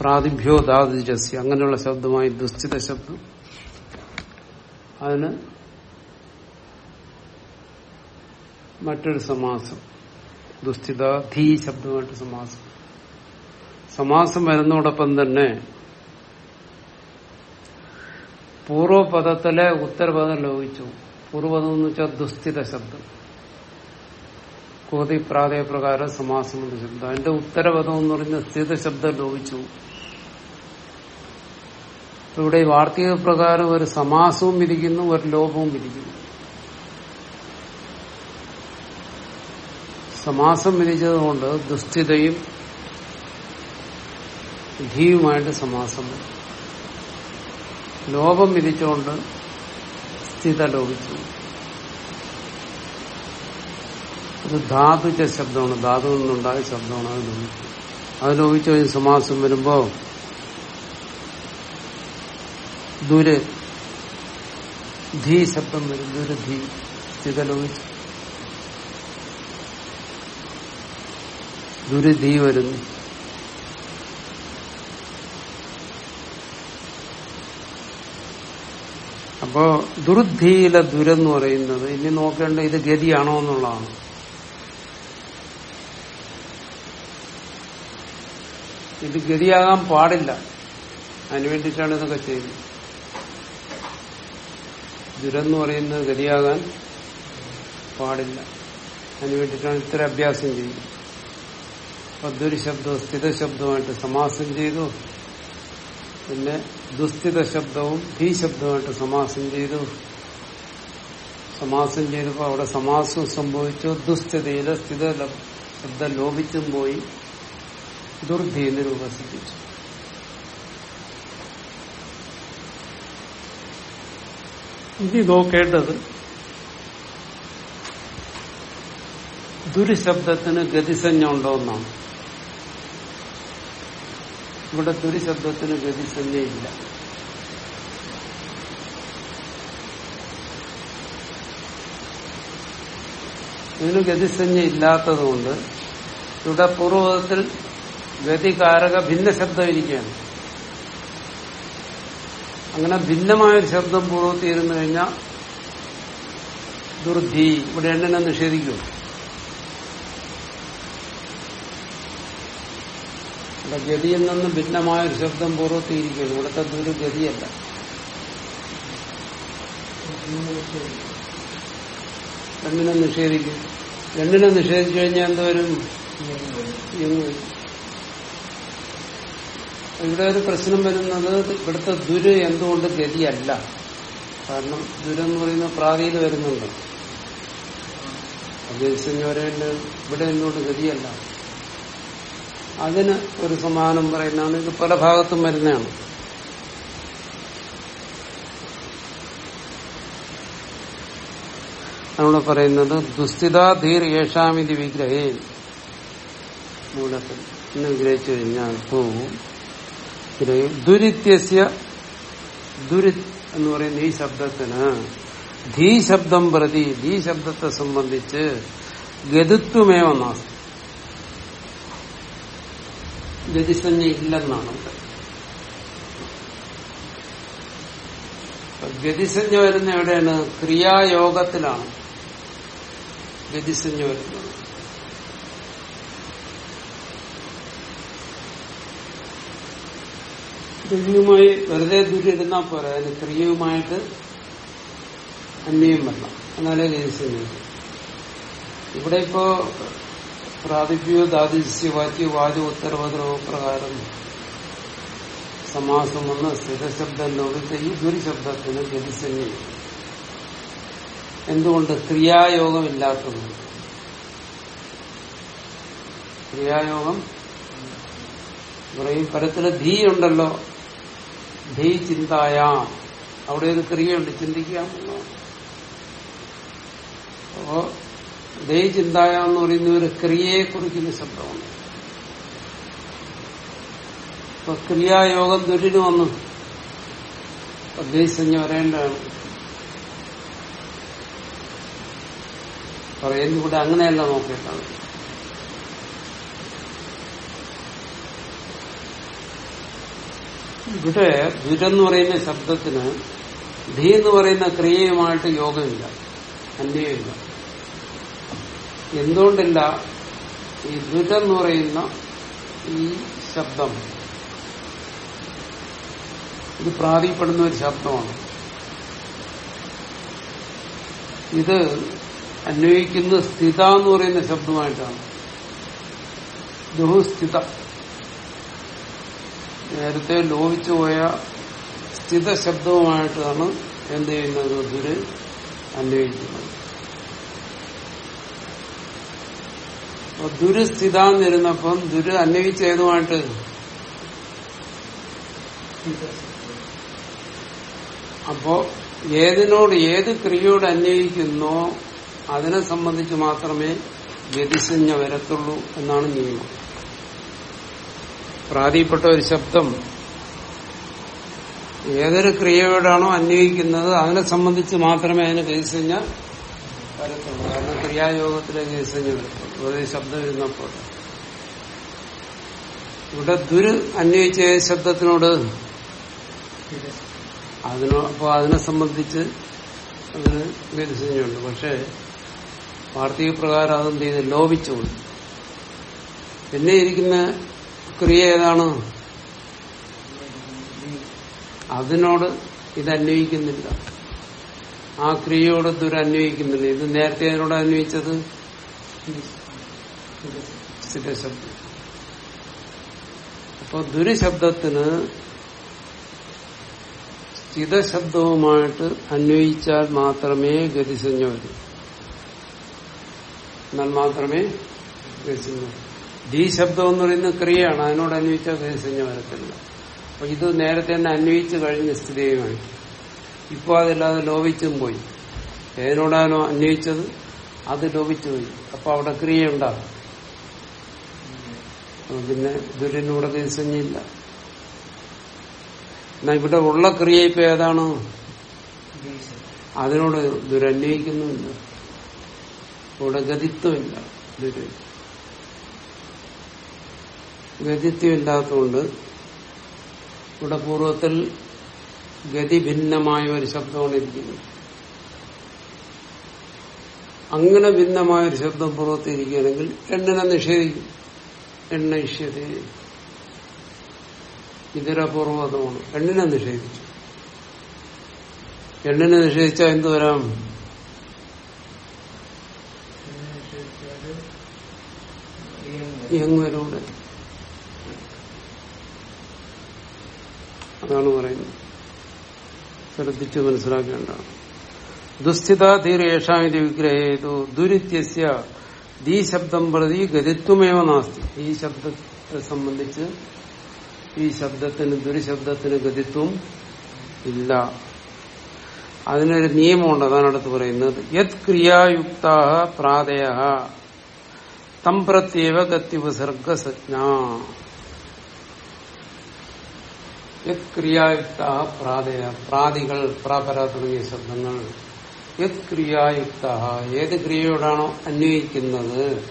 പ്രാതിഭ്യോ ധാതുജസ്യ അങ്ങനെയുള്ള ശബ്ദമായി ദുസ്ഥിത ശബ്ദം അതിന് മറ്റൊരു സമാസം. ദുസ്ഥിത ധീ ശബ്ദമായിട്ട് സമാസം. സമാസം വരുന്നതോടൊപ്പം തന്നെ പൂർവപദത്തിലെ ഉത്തരപദം ലോപിച്ചു. പൂർവപദം എന്ന് വെച്ചാൽ ദുസ്ഥിത ശബ്ദം. കോതി പ്രാതയ പ്രകാരം സമാസം എന്ന ശബ്ദം. അതിന്റെ ഉത്തരപദം എന്ന് പറയുന്ന സ്ഥിത ശബ്ദം ലോപിച്ചു. ഇവിടെ വാർത്തക പ്രകാരം ഒരു സമാസവും ഇരിക്കുന്നു ഒരു ലോപവും ഇരിക്കുന്നു. സമാസം വിധിച്ചതുകൊണ്ട് ദുസ്ഥിതയും ധീയുമായിട്ട് സമാസം. ലോപം വിധിച്ചുകൊണ്ട് സ്ഥിത ലോപിച്ചു അത് ധാതുച്ച ശബ്ദമാണ്. ധാതു നിന്നുണ്ടായ ശബ്ദമാണ് അത് ലോപിച്ചു അത് ലോപിച്ചു കഴിഞ്ഞ് സമാസം വരുമ്പോ ദുര് ധീ ശബ്ദം വരും. ദുരധീ സ്ഥിത ലോപിച്ചു ദുരിധീ വരുന്നു. അപ്പോ ദുർധിയിലെ ദുരെന്ന് പറയുന്നത് ഇനി നോക്കേണ്ട ഇത് ഗതിയാണോ എന്നുള്ളതാണ്. ഇത് ഗതിയാകാൻ പാടില്ല. അതിനു വേണ്ടിയിട്ടാണ് ഇതൊക്കെ ചെയ്യുന്നത്. ദുരെന്ന് പറയുന്നത് ഗതിയാകാൻ പാടില്ല. അതിനു വേണ്ടിയിട്ടാണ് ഇത്ര അഭ്യാസം ചെയ്യുന്നത്. അപ്പൊ ദുരിശബ്ദവും സ്ഥിതശബ്ദവുമായിട്ട് സമാസം ചെയ്തു. പിന്നെ ദുസ്ഥിത ശബ്ദവും ധീ ശബ്ദവുമായിട്ട് സമാസം ചെയ്തു. സമാസം ചെയ്തപ്പോൾ അവിടെ സമാസം സംഭവിച്ചു. ദുസ്ഥിതിയിലെ സ്ഥിത ശബ്ദം ലോപിച്ചും പോയി. ദുർഭീന്ന് രൂപസിപ്പിച്ചു. ഇനി നോക്കേണ്ടത് ദുരിശബ്ദത്തിന് ഗതിസഞ്ജ ഉണ്ടോ എന്നാണ്. ഇവിടെ ദുരിശബ്ദത്തിന് ഗതിസഞ്ജയില്ല ഇതിന് ഗതിസഞ്ജ ഇല്ലാത്തതുകൊണ്ട് ഇവിടെ പൂർവത്തിൽ ഗതികാരക ഭിന്ന ശബ്ദം ഇരിക്കുകയാണ്. അങ്ങനെ ഭിന്നമായൊരു ശബ്ദം പൂർവത്തിൽ ഇരുന്നു കഴിഞ്ഞാൽ ദുർധി ഇവിടെ എണ്ണിനെ നിഷേധിക്കും ഇവിടെ ഗതിയിൽ നിന്ന് ഭിന്നമായ ഒരു ശബ്ദം പൂർവത്തിയിരിക്കുന്നു ഇവിടുത്തെ ദൂര ഗതിയല്ല. രണ്ടിനെ നിഷേധിക്കും. രണ്ടിനെ നിഷേധിച്ചു കഴിഞ്ഞാൽ എന്തോരും ഇവിടെ ഒരു പ്രശ്നം വരുന്നത് ഇവിടുത്തെ ദുര് എന്തുകൊണ്ട് ഗതിയല്ല? കാരണം ദുരെന്ന് പറയുന്ന പ്രാതിയിൽ വരുന്നുണ്ട്. അഭ്യസിച്ചവരെ ഇവിടെ എന്തുകൊണ്ട് ഗതിയല്ല? അതിന് ഒരു സമാനം പറയുന്നതാണ്. ഇത് പല ഭാഗത്തും വരുന്നതാണ്. നമ്മൾ പറയുന്നത് ദുസ്ഥിതാധീർ യേഷാമിതി വിഗ്രഹേ മൂലത്തിൽ എന്ന് വിഗ്രഹിച്ചു കഴിഞ്ഞാൽ ദുരിത്യസ്യ ദുരി എന്ന് പറയുന്ന ഈ ശബ്ദത്തിന് ധീ ശബ്ദം പ്രതി. ധീ ശബ്ദത്തെ സംബന്ധിച്ച് ഗതിത്വമേവ നാസ്തി. ഗതിസഞ്ജ ഇല്ലെന്നാണ്. ഗതിസഞ്ജ വരുന്ന എവിടെയാണ്? ക്രിയായോഗത്തിലാണ്. ഗതിസഞ്ജ വരുന്നത്. ക്രിയയുമായി വെറുതെ ദുരിരുന്നാൽ പോരാ. അതിന് ക്രിയയുമായിട്ട് അന്വയം വരണം. എന്നാലേ ഗതിസഞ്ജ ഇവിടെ ഇപ്പോ പ്രാതിപ്യോ ദാദിസ്യ വാച്യ വാച ഉത്തരവദ്രവ പ്രകാരം. സമാസം വന്ന് സ്ഥിരശബ്ദം ലോകത്തെ ഈ ദുരിശബ്ദത്തിന് ഗതിസന്നി എന്തുകൊണ്ട് ക്രിയായോഗമില്ലാത്തത്? ക്രിയായോഗം പറയും പരത്തിൽ ധീ ഉണ്ടല്ലോ. ധീ ചിന്തായാം. അവിടെ ഒരു ക്രിയയുണ്ട്. ചിന്തിക്കാം. അപ്പോ ധീ ചിന്തായ എന്ന് പറയുന്ന ഒരു ക്രിയയെ കുറിക്കുന്ന ശബ്ദമാണ് ഇപ്പൊ ക്രിയായോഗം ദുരിന് വന്നു. ഉദ്ദേശിച്ച വരേണ്ടതാണ് പറയുന്നത് കൂടെ അങ്ങനെയല്ല നോക്കിയിട്ടാണ് ഇവിടെ ദുരെന്ന് പറയുന്ന ശബ്ദത്തിന് ധീ എന്ന് പറയുന്ന ക്രിയയുമായിട്ട് യോഗമില്ല. അന്യമില്ല എന്തുകൊണ്ടില്ല ഈ ദ്വിതെന്ന് പറയുന്ന ഈ ശബ്ദം? ഇത് പ്രാതിപ്പെടുന്ന ഒരു ശബ്ദമാണ്. ഇത് അന്വയിക്കുന്ന സ്ഥിത എന്ന് പറയുന്ന ശബ്ദമായിട്ടാണ്. ദുഹുസ്ഥിത നേരത്തെ ലോപിച്ചു പോയ സ്ഥിത ശബ്ദവുമായിട്ടാണ് എന്ത് ചെയ്യുന്നത് ദുര് അന്വയിക്കുന്നത്. അപ്പൊ ദുരുസ്ഥിത എന്നിരുന്നപ്പം ദുര് അന്വയിച്ചേതുമായിട്ട് അപ്പോ ഏതിനോട് ഏത് ക്രിയയോട് അന്വയിക്കുന്നോ അതിനെ സംബന്ധിച്ച് മാത്രമേ വ്യതിസഞ്ജ വരത്തുള്ളൂ എന്നാണ് നിയമം. പ്രാതിപ്പെട്ട ഒരു ശബ്ദം ഏതൊരു ക്രിയയോടാണോ അന്വയിക്കുന്നത് അതിനെ സംബന്ധിച്ച് മാത്രമേ അതിന് വ്യതിസഞ്ജ വരത്തുള്ളൂ കാരണം ക്രിയായോഗത്തിലേക്ക് വ്യതിസഞ്ജ വരത്തുള്ളൂ ഒരു ശബ്ദം ഇരുന്നപ്പോൾ ഇവിടെ ദുര് അന്വയിച്ച ശബ്ദത്തിനോട് അതിനോ അപ്പോൾ അതിനെ സംബന്ധിച്ച് അതിന് വ്യതിസഞ്ജയുണ്ട് പക്ഷേ വാർത്തക പ്രകാരം അതെന്ത് ചെയ്ത്? ലോപിച്ചുകൊണ്ട് പിന്നെ ഇരിക്കുന്ന ക്രിയ ഏതാണ്? അതിനോട് ഇത് അന്വയിക്കുന്നില്ല. ആ ക്രിയയോട് ദുരന്വയിക്കുന്നില്ല ഇത് നേരത്തെ അതിനോട് അന്വയിച്ചത്? സ്ഥിരശബ്ദം. അപ്പൊ ദുരിശബ്ദത്തിന് സ്ഥിതശബ്ദവുമായിട്ട് അന്വയിച്ചാൽ മാത്രമേ ഗതിസഞ്ജ വരൂ. എന്നാൽ മാത്രമേ ഗതിസഞ്ജ ദീ ശബ്ദം എന്ന് പറയുന്നത് ക്രിയയാണ്. അതിനോട് അന്വയിച്ചാൽ ഗതിസഞ്ജ വരത്തില്ല. അപ്പൊ ഇത് നേരത്തെ തന്നെ അന്വയിച്ചു കഴിഞ്ഞ സ്ഥിതിയുമായി ഇപ്പൊ അതില്ലാതെ ലോപിച്ചും പോയി. ഏതിനോടാണോ അന്വയിച്ചത് അത് ലോപിച്ചു പോയി. അപ്പൊ അവിടെ ക്രിയ ഉണ്ടാകും പിന്നെ ദുരിനൂടെ ഗതിസഞ്ജയില്ല എന്നാ ഇവിടെ ഉള്ള ക്രിയ ഇപ്പൊ ഏതാണ്? അതിനോട് ദുരന്വയിക്കുന്നുമില്ല ഇവിടെ ഗതിത്വമില്ല ദുര ഗതിത്വം ഇല്ലാത്തതുകൊണ്ട് ഇവിടെ പൂർവത്തിൽ ഗതി ഭിന്നമായ ഒരു ശബ്ദമാണ് ഇരിക്കുന്നത്. അങ്ങനെ ഭിന്നമായ ഒരു ശബ്ദം പുറത്തിരിക്കുകയാണെങ്കിൽ എണ്ണിനെ നിഷേധിക്കും. എണ്ണ ഇഷ്യത ഇതൊരപൂർവതമാണ് എണ്ണിനെ നിഷേധിച്ചു. എണ്ണിനെ നിഷേധിച്ചാൽ എന്ത് വരാം? അതാണ് പറയുന്നത്. ശ്രദ്ധിച്ച് മനസ്സിലാക്കേണ്ടതാണ് ദുസ്ഥിത ധീരേഷാമിതി വിഗ്രഹേതു. ദുരിത്യസ്യ ദീ ശബ്ദം പ്രതി ഗതിത്വമേവ നാസ്തി. ഈ ശബ്ദത്തെ സംബന്ധിച്ച് ഈ ശബ്ദത്തിന് ദുരിശബ്ദത്തിന് ഗതിത്വം ഇല്ല. അതിനൊരു നിയമമുണ്ട് അതാണ് അടുത്ത് പറയുന്നത്. യത് ക്രിയായുക്ത പ്രാതയ തം പ്രത്യേക ഗത്യുപസർഗസജ്ഞ യത് ക്രിയായുക്ത പ്രാതയ പ്രാതികൾ പ്രാപര തുടങ്ങിയ ശബ്ദങ്ങൾ. യത് ക്രിയായുക്ത ഏത് ക്രിയയോടാണോ അന്വയിക്കുന്നത്?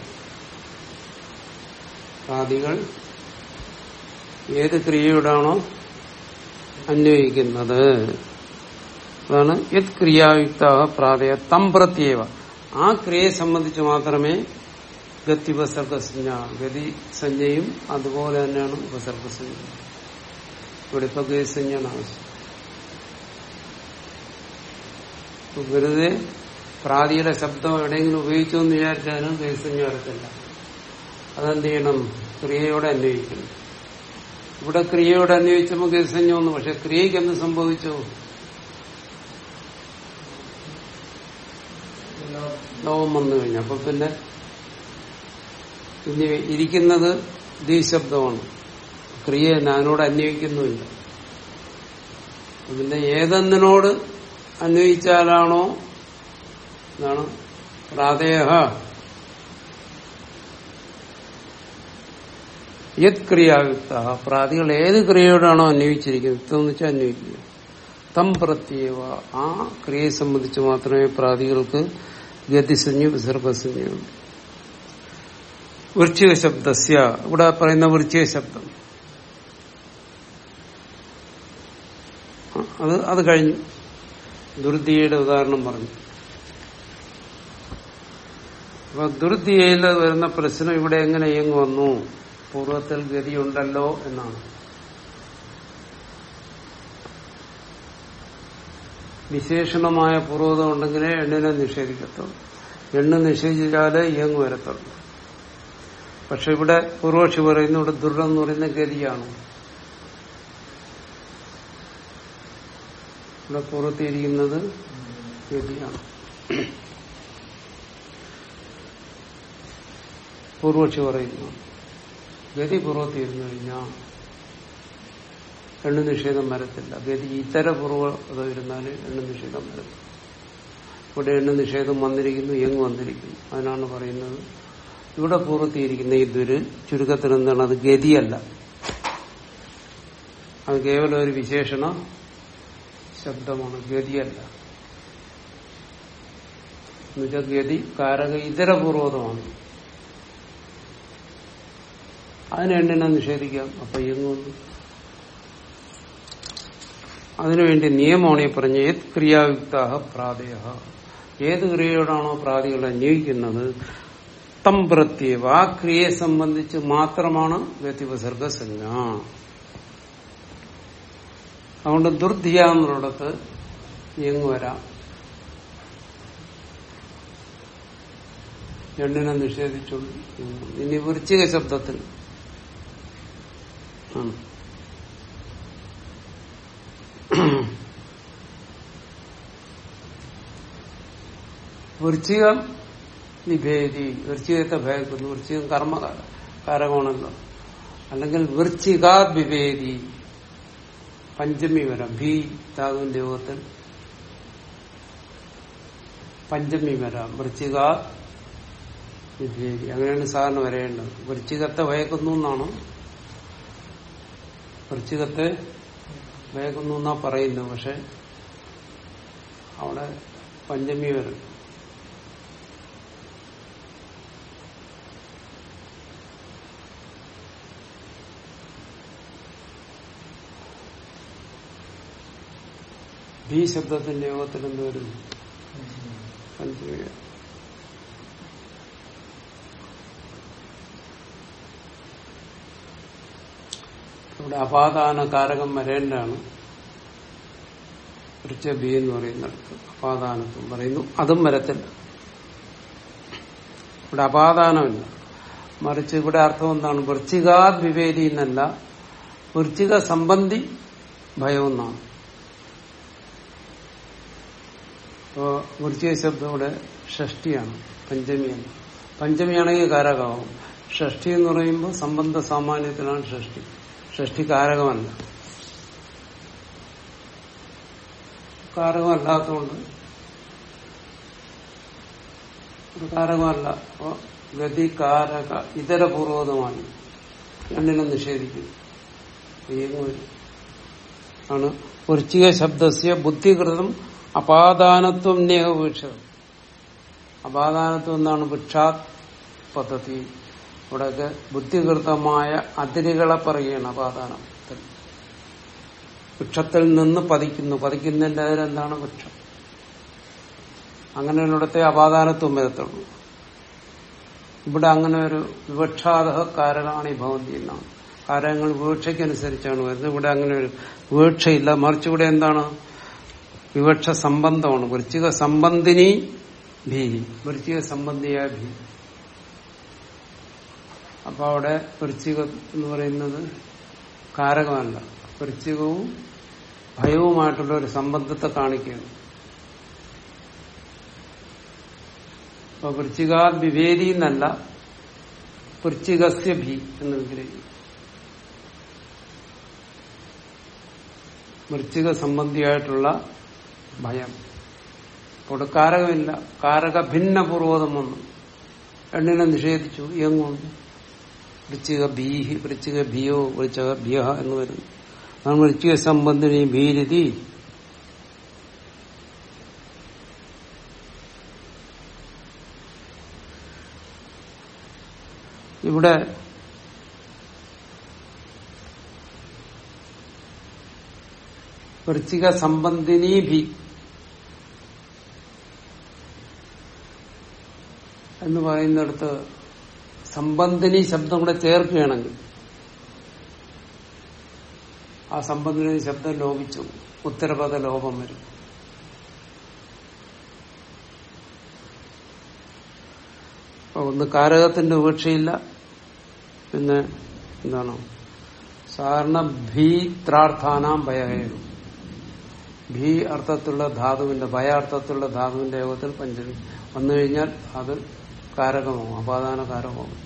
പ്രാതികൾ ഏത് ക്രിയയോടാണോ അന്വയിക്കുന്നത്? അതാണ് യത് ക്രിയായുക്ത പ്രാതയ തം ആ ക്രിയയെ സംബന്ധിച്ച് മാത്രമേ ഗതി ഉപസർഗസഞ്ജ ഗതി സഞ്ജയും അതുപോലെ തന്നെയാണ് ഉപസർഗസഞ്ജ ഇവിടെ ഇപ്പൊ തന്നെയാണ് ആവശ്യം. വെറുതെ പ്രാതിയുടെ ശബ്ദം എവിടെയെങ്കിലും ഉപയോഗിച്ചു എന്ന് വിചാരിച്ചാലും ഗതിസഞ്ജ വരത്തില്ല. അതെന്ത് ചെയ്യണം? ക്രിയയോടെ അന്വയിക്കണം ഇവിടെ ക്രിയയോടെ അന്വയിച്ചപ്പോൾ ഗതിസഞ്ജ വന്നു. പക്ഷെ ക്രിയയ്ക്ക് എന്ത് സംഭവിച്ചു? ലോകം വന്നു കഴിഞ്ഞു. അപ്പൊ പിന്നെ ഇനി ഇരിക്കുന്നത് ശബ്ദമാണ് ക്രിയ ഞാനോട് അന്വയിക്കുന്നുമില്ല അതിന്റെ ഏതെന്നിനോട് അന്വയിച്ചാലാണോ എന്താണ് പ്രാദേഹ. യത് ക്രിയായുക്ത. പ്രാതികൾ ഏത് ക്രിയയോടാണോ അന്വയിച്ചിരിക്കുന്നത് യുക്തം വെച്ചാൽ അന്വയിക്കുക തം പ്രത്യേക ആ ക്രിയയെ സംബന്ധിച്ച് മാത്രമേ പ്രാതികൾക്ക് ഗതിസഞ്ജു വിസർഗസഞ്ജയുണ്ട് വൃശ്ചിക ശബ്ദസ്യ ഇവിടെ പറയുന്ന വൃശ്ചിക ശബ്ദം അത് അത് കഴിഞ്ഞു. ദുർദിയയുടെ ഉദാഹരണം പറഞ്ഞു. അപ്പൊ ദുർദിയയിൽ വരുന്ന പ്രശ്നം ഇവിടെ എങ്ങനെ ഇയങ്ങ് വന്നു പൂർവത്തിൽ ഗതിയുണ്ടല്ലോ എന്നാണ്. വിശേഷണമായ പൂർവതം ഉണ്ടെങ്കിലേ എണ്ണിനെ നിഷേധിക്കത്തുള്ളൂ. എണ്ണ് നിഷേധിച്ചാലേ ഇയങ്ങ് വരത്തുള്ളൂ. പക്ഷെ ഇവിടെ പൂർവക്ഷി പറയുന്നു ഇവിടെ ദുർഗം എന്ന് പറയുന്ന ഗതിയാണ്. ഇവിടെ പൂർവത്തിയിരിക്കുന്നത് ഗതിയാണ് പൂർവക്ഷി പറയുന്നു ഗതി പൂർവത്തിരുന്നു കഴിഞ്ഞാൽ എണ്ണു നിഷേധം വരത്തില്ല. ഗതി ഇതര പൂർവത ഇരുന്നാൽ എണ്ണു നിഷേധം വരത്തില്ല ഇവിടെ എണ്ണു നിഷേധം വന്നിരിക്കുന്നു എങ്ങ് വന്നിരിക്കുന്നു? അതിനാണ് പറയുന്നത്. ഇവിടെ പൂർത്തിയിരിക്കുന്ന ഈ ദുര് ചുരുക്കത്തിൽ എന്താണ് അത് ഗതിയല്ല. അത് കേവലം ഒരു വിശേഷണ ശബ്ദമാണ് ഗതിയല്ല. നിജഗതി കാരക ഇതര അതിനെണ്ണിനെ നിഷേധിക്കാം? അപ്പൊ എങ്ങുന്നു അതിനുവേണ്ടി നിയമമാണ് ഈ പറഞ്ഞ ഏത് ക്രിയായുക്ത പ്രാതയ ഏത് ക്രിയയോടാണോ പ്രാതികൾ അന്വയിക്കുന്നത്? തം പ്രത്യേവ ആ ക്രിയയെ സംബന്ധിച്ച് മാത്രമാണ് വ്യതിപസർഗസഞ്ജ അതുകൊണ്ട് ദുർധിയ എന്നുള്ളിടത്ത് എങ്ങ് വരാം. എണ്ണിനെ നിഷേധിച്ചു ഇനി വൃശ്ചിക ശബ്ദത്തിൽ. വൃശ്ചികം നിഭേദി. വൃശ്ചികത്തെ ഭയക്കുന്നു വൃശ്ചികം കർമ്മ കാരകമാണല്ലോ അല്ലെങ്കിൽ വൃശ്ചികാ വിഭേദി പഞ്ചമി വരം. ഭീ താകുവിന്റെ യോഗത്തിൽ പഞ്ചമി വരാം. വിഭേദി അങ്ങനെയാണ് സാധാരണ വരേണ്ടത് വൃശ്ചികത്തെ വയക്കുന്നു എന്നാണ്? വൃശ്ചികത്തെ വയക്കുന്നു എന്നാ പറയുന്നത്. പക്ഷെ അവിടെ പഞ്ചമി വരും. ഭീ ശബ്ദത്തിന്റെ യോഗത്തിൽ എന്ത് വരും ഇവിടെ അപാദാന കാരകം വരേണ്ടാണ് ബി എന്ന് പറയുന്നിടത്ത് അപാദാനത്വം പറയുന്നു. അതും വരത്തില്ല. ഇവിടെ അപാദാനമില്ല. മറിച്ച് ഇവിടെ അർത്ഥം എന്താണ്? വൃശ്ചികാത് വിവേദി എന്നല്ല വൃച്ചിക സംബന്ധി ഭയം എന്നാണ്. അപ്പോ വൃശ്ചിക ശബ്ദം ഇവിടെ ഷഷ്ടിയാണ് പഞ്ചമിയാണ്. പഞ്ചമിയാണെങ്കിൽ കാരകമാവും. ഷഷ്ടി എന്ന് പറയുമ്പോൾ സംബന്ധ സാമാന്യത്തിലാണ് ഷഷ്ടി ഷഷ്ടി കാരകമല്ല. കാരകമല്ലാത്തതുകൊണ്ട് കാരകമല്ല. അപ്പോ ഗതി കാരക ഇതര പൂർവകമായി രണ്ടിനും നിഷേധിക്കും. ആണ്. വൃശ്ചിക ശബ്ദസ്യ ബുദ്ധികൃതം അപാദാനത്വം നേഹവീക്ഷതം അപാദാനത്വം എന്നാണ് വൃക്ഷാത് പദ്ധതി. ഇവിടെയൊക്കെ ബുദ്ധികൃതമായ അതിരുകളെ പറയുകയാണ് അപാദാനത്തിൽ വൃക്ഷത്തിൽ നിന്ന് പതിക്കുന്നു. പതിക്കുന്നതിന്റെ അതിരെന്താണ് വൃക്ഷം അങ്ങനെയുള്ളിടത്തെ അപാദാനത്വം വരത്തുള്ളൂ ഇവിടെ അങ്ങനെ ഒരു വിവക്ഷാത കാരകാണ് ഈ ഭവന്തി എന്നാണ്. കാരകങ്ങൾ വീഴ്ചയ്ക്കനുസരിച്ചാണ് വരുന്നത്. ഇവിടെ അങ്ങനെ ഒരു വീഴ്ചയില്ല മറിച്ച് ഇവിടെ എന്താണ്? വിവക്ഷ സംബന്ധമാണ്. വൃശ്ചിക സംബന്ധിനി ഭീതി വൃശ്ചിക സംബന്ധിയായ ഭീതി അപ്പൊ അവിടെ വൃശ്ചിക എന്ന് പറയുന്നത് കാരകമല്ല. വൃശ്ചികവും ഭയവുമായിട്ടുള്ള ഒരു സംബന്ധത്തെ കാണിക്കുകയാണ്. അപ്പൊ വൃശ്ചികാ വിവേദി എന്നല്ല വൃശ്ചികസ്യ ഭീ എന്ന് വിഗ്രഹിക്കും വൃശ്ചിക സംബന്ധിയായിട്ടുള്ള ഭയം. അപ്പോൾ കാരകമില്ല. കാരക ഭിന്ന പൂർവതം വന്നു നിഷേധിച്ചു എങ്ങുണ്ട് വൃശ്ചിക ഭീഹി വൃശ്ചിക ഭിയോ വൃച്ചക ഭിയ എന്ന് വരുന്നു. അതാണ് വൃശ്ചിക സംബന്ധിനി ഭീരിതി. ഇവിടെ വൃശ്ചിക സംബന്ധിനി ഭി എന്ന് പറയുന്നിടത്ത് സംബന്ധിനി ശബ്ദം കൂടെ ചേർക്കുകയാണെങ്കിൽ ആ സംബന്ധിനി ശബ്ദം ലോപിച്ചു. ഉത്തരപദ ലോപം വരും. ഒന്ന് കാരകത്തിന്റെ ഉപേക്ഷയില്ല. പിന്നെ എന്താണ്? സാധാരണ ഭീത്രാർത്ഥാനാം ഭയഹേതു. ഭീ അർത്ഥത്തിലുള്ള ധാതുവിന്റെ ഭയ അർത്ഥത്തിലുള്ള ധാതുവിന്റെ യോഗത്തിൽ പഞ്ചമി വന്നു കഴിഞ്ഞാൽ അത് കാരകമാവും അപാദാന കാരകമാവും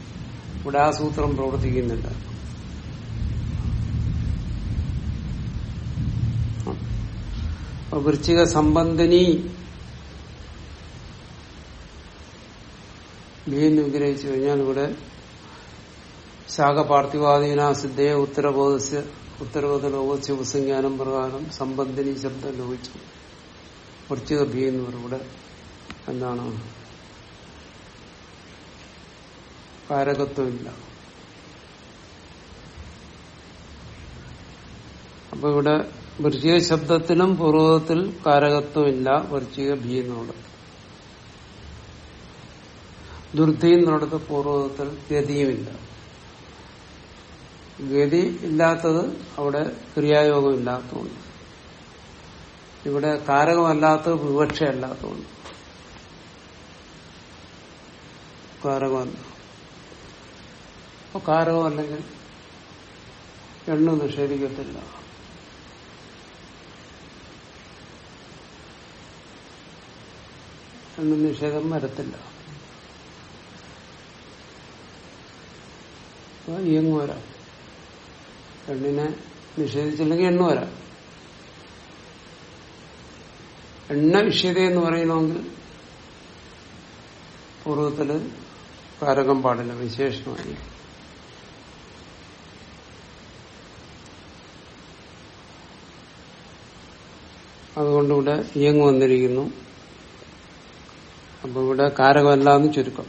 ഇവിടെ ആ സൂത്രം പ്രവർത്തിക്കുന്നില്ല. വൃശ്ചിക സംബന്ധിനി ഭീന്ന് വിഗ്രഹിച്ചു കഴിഞ്ഞാൽ ഇവിടെ ശാഖപാർത്ഥിവാദീന സിദ്ധയെ ഉത്തരബോധ ഉത്തരബോധ ലോകസ്യ ഉപസംഖ്യാനം പ്രകാരം സംബന്ധിനി ശബ്ദം ലോപിച്ചു. വൃശ്ചിക പറയും ഇവിടെ. എന്താണ്? കാരകത്വമില്ല അപ്പൊ ഇവിടെ വൃശ്ചിക ശബ്ദത്തിനും പൂർവത്തിൽ കാരകത്വമില്ല വൃശ്ചിക ബി എന്നോട് ദുർധി എന്നുള്ളത് പൂർവത്തിൽ ഗതിയുമില്ല. ഗതി ഇല്ലാത്തത് അവിടെ ക്രിയായോഗം ഇല്ലാത്തതുകൊണ്ട് ഇവിടെ കാരകമല്ലാത്തത് വിവക്ഷയല്ലാത്തതുകൊണ്ട് കാരകമല്ല. അപ്പൊ കാരോ അല്ലെങ്കിൽ എണ്ണ നിഷേധിക്കത്തില്ല. എണ്ണ നിഷേധം വരത്തില്ല. ഇയങ്ങ് വരാം. എണ്ണിനെ നിഷേധിച്ചില്ലെങ്കിൽ എണ്ണ വരാം. എണ്ണ വിഷയത എന്ന് പറയണമെങ്കിൽ പൂർവത്തിൽ കാരകം പാടില്ല വിശേഷമായി അതുകൊണ്ട് ഇവിടെ ഇയങ്ങ് വന്നിരിക്കുന്നു. അപ്പൊ ഇവിടെ കാരകമല്ല എന്ന് ചുരുക്കം.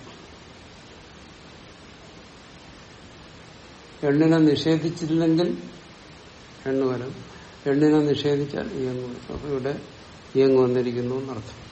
എണ്ണിനെ നിഷേധിച്ചില്ലെങ്കിൽ എണ്ണ വരും. എണ്ണിനെ നിഷേധിച്ചാൽ ഇയങ്ങ് വരും. അപ്പൊ ഇവിടെ ഇയങ്ങ് വന്നിരിക്കുന്നു എന്നർത്ഥം.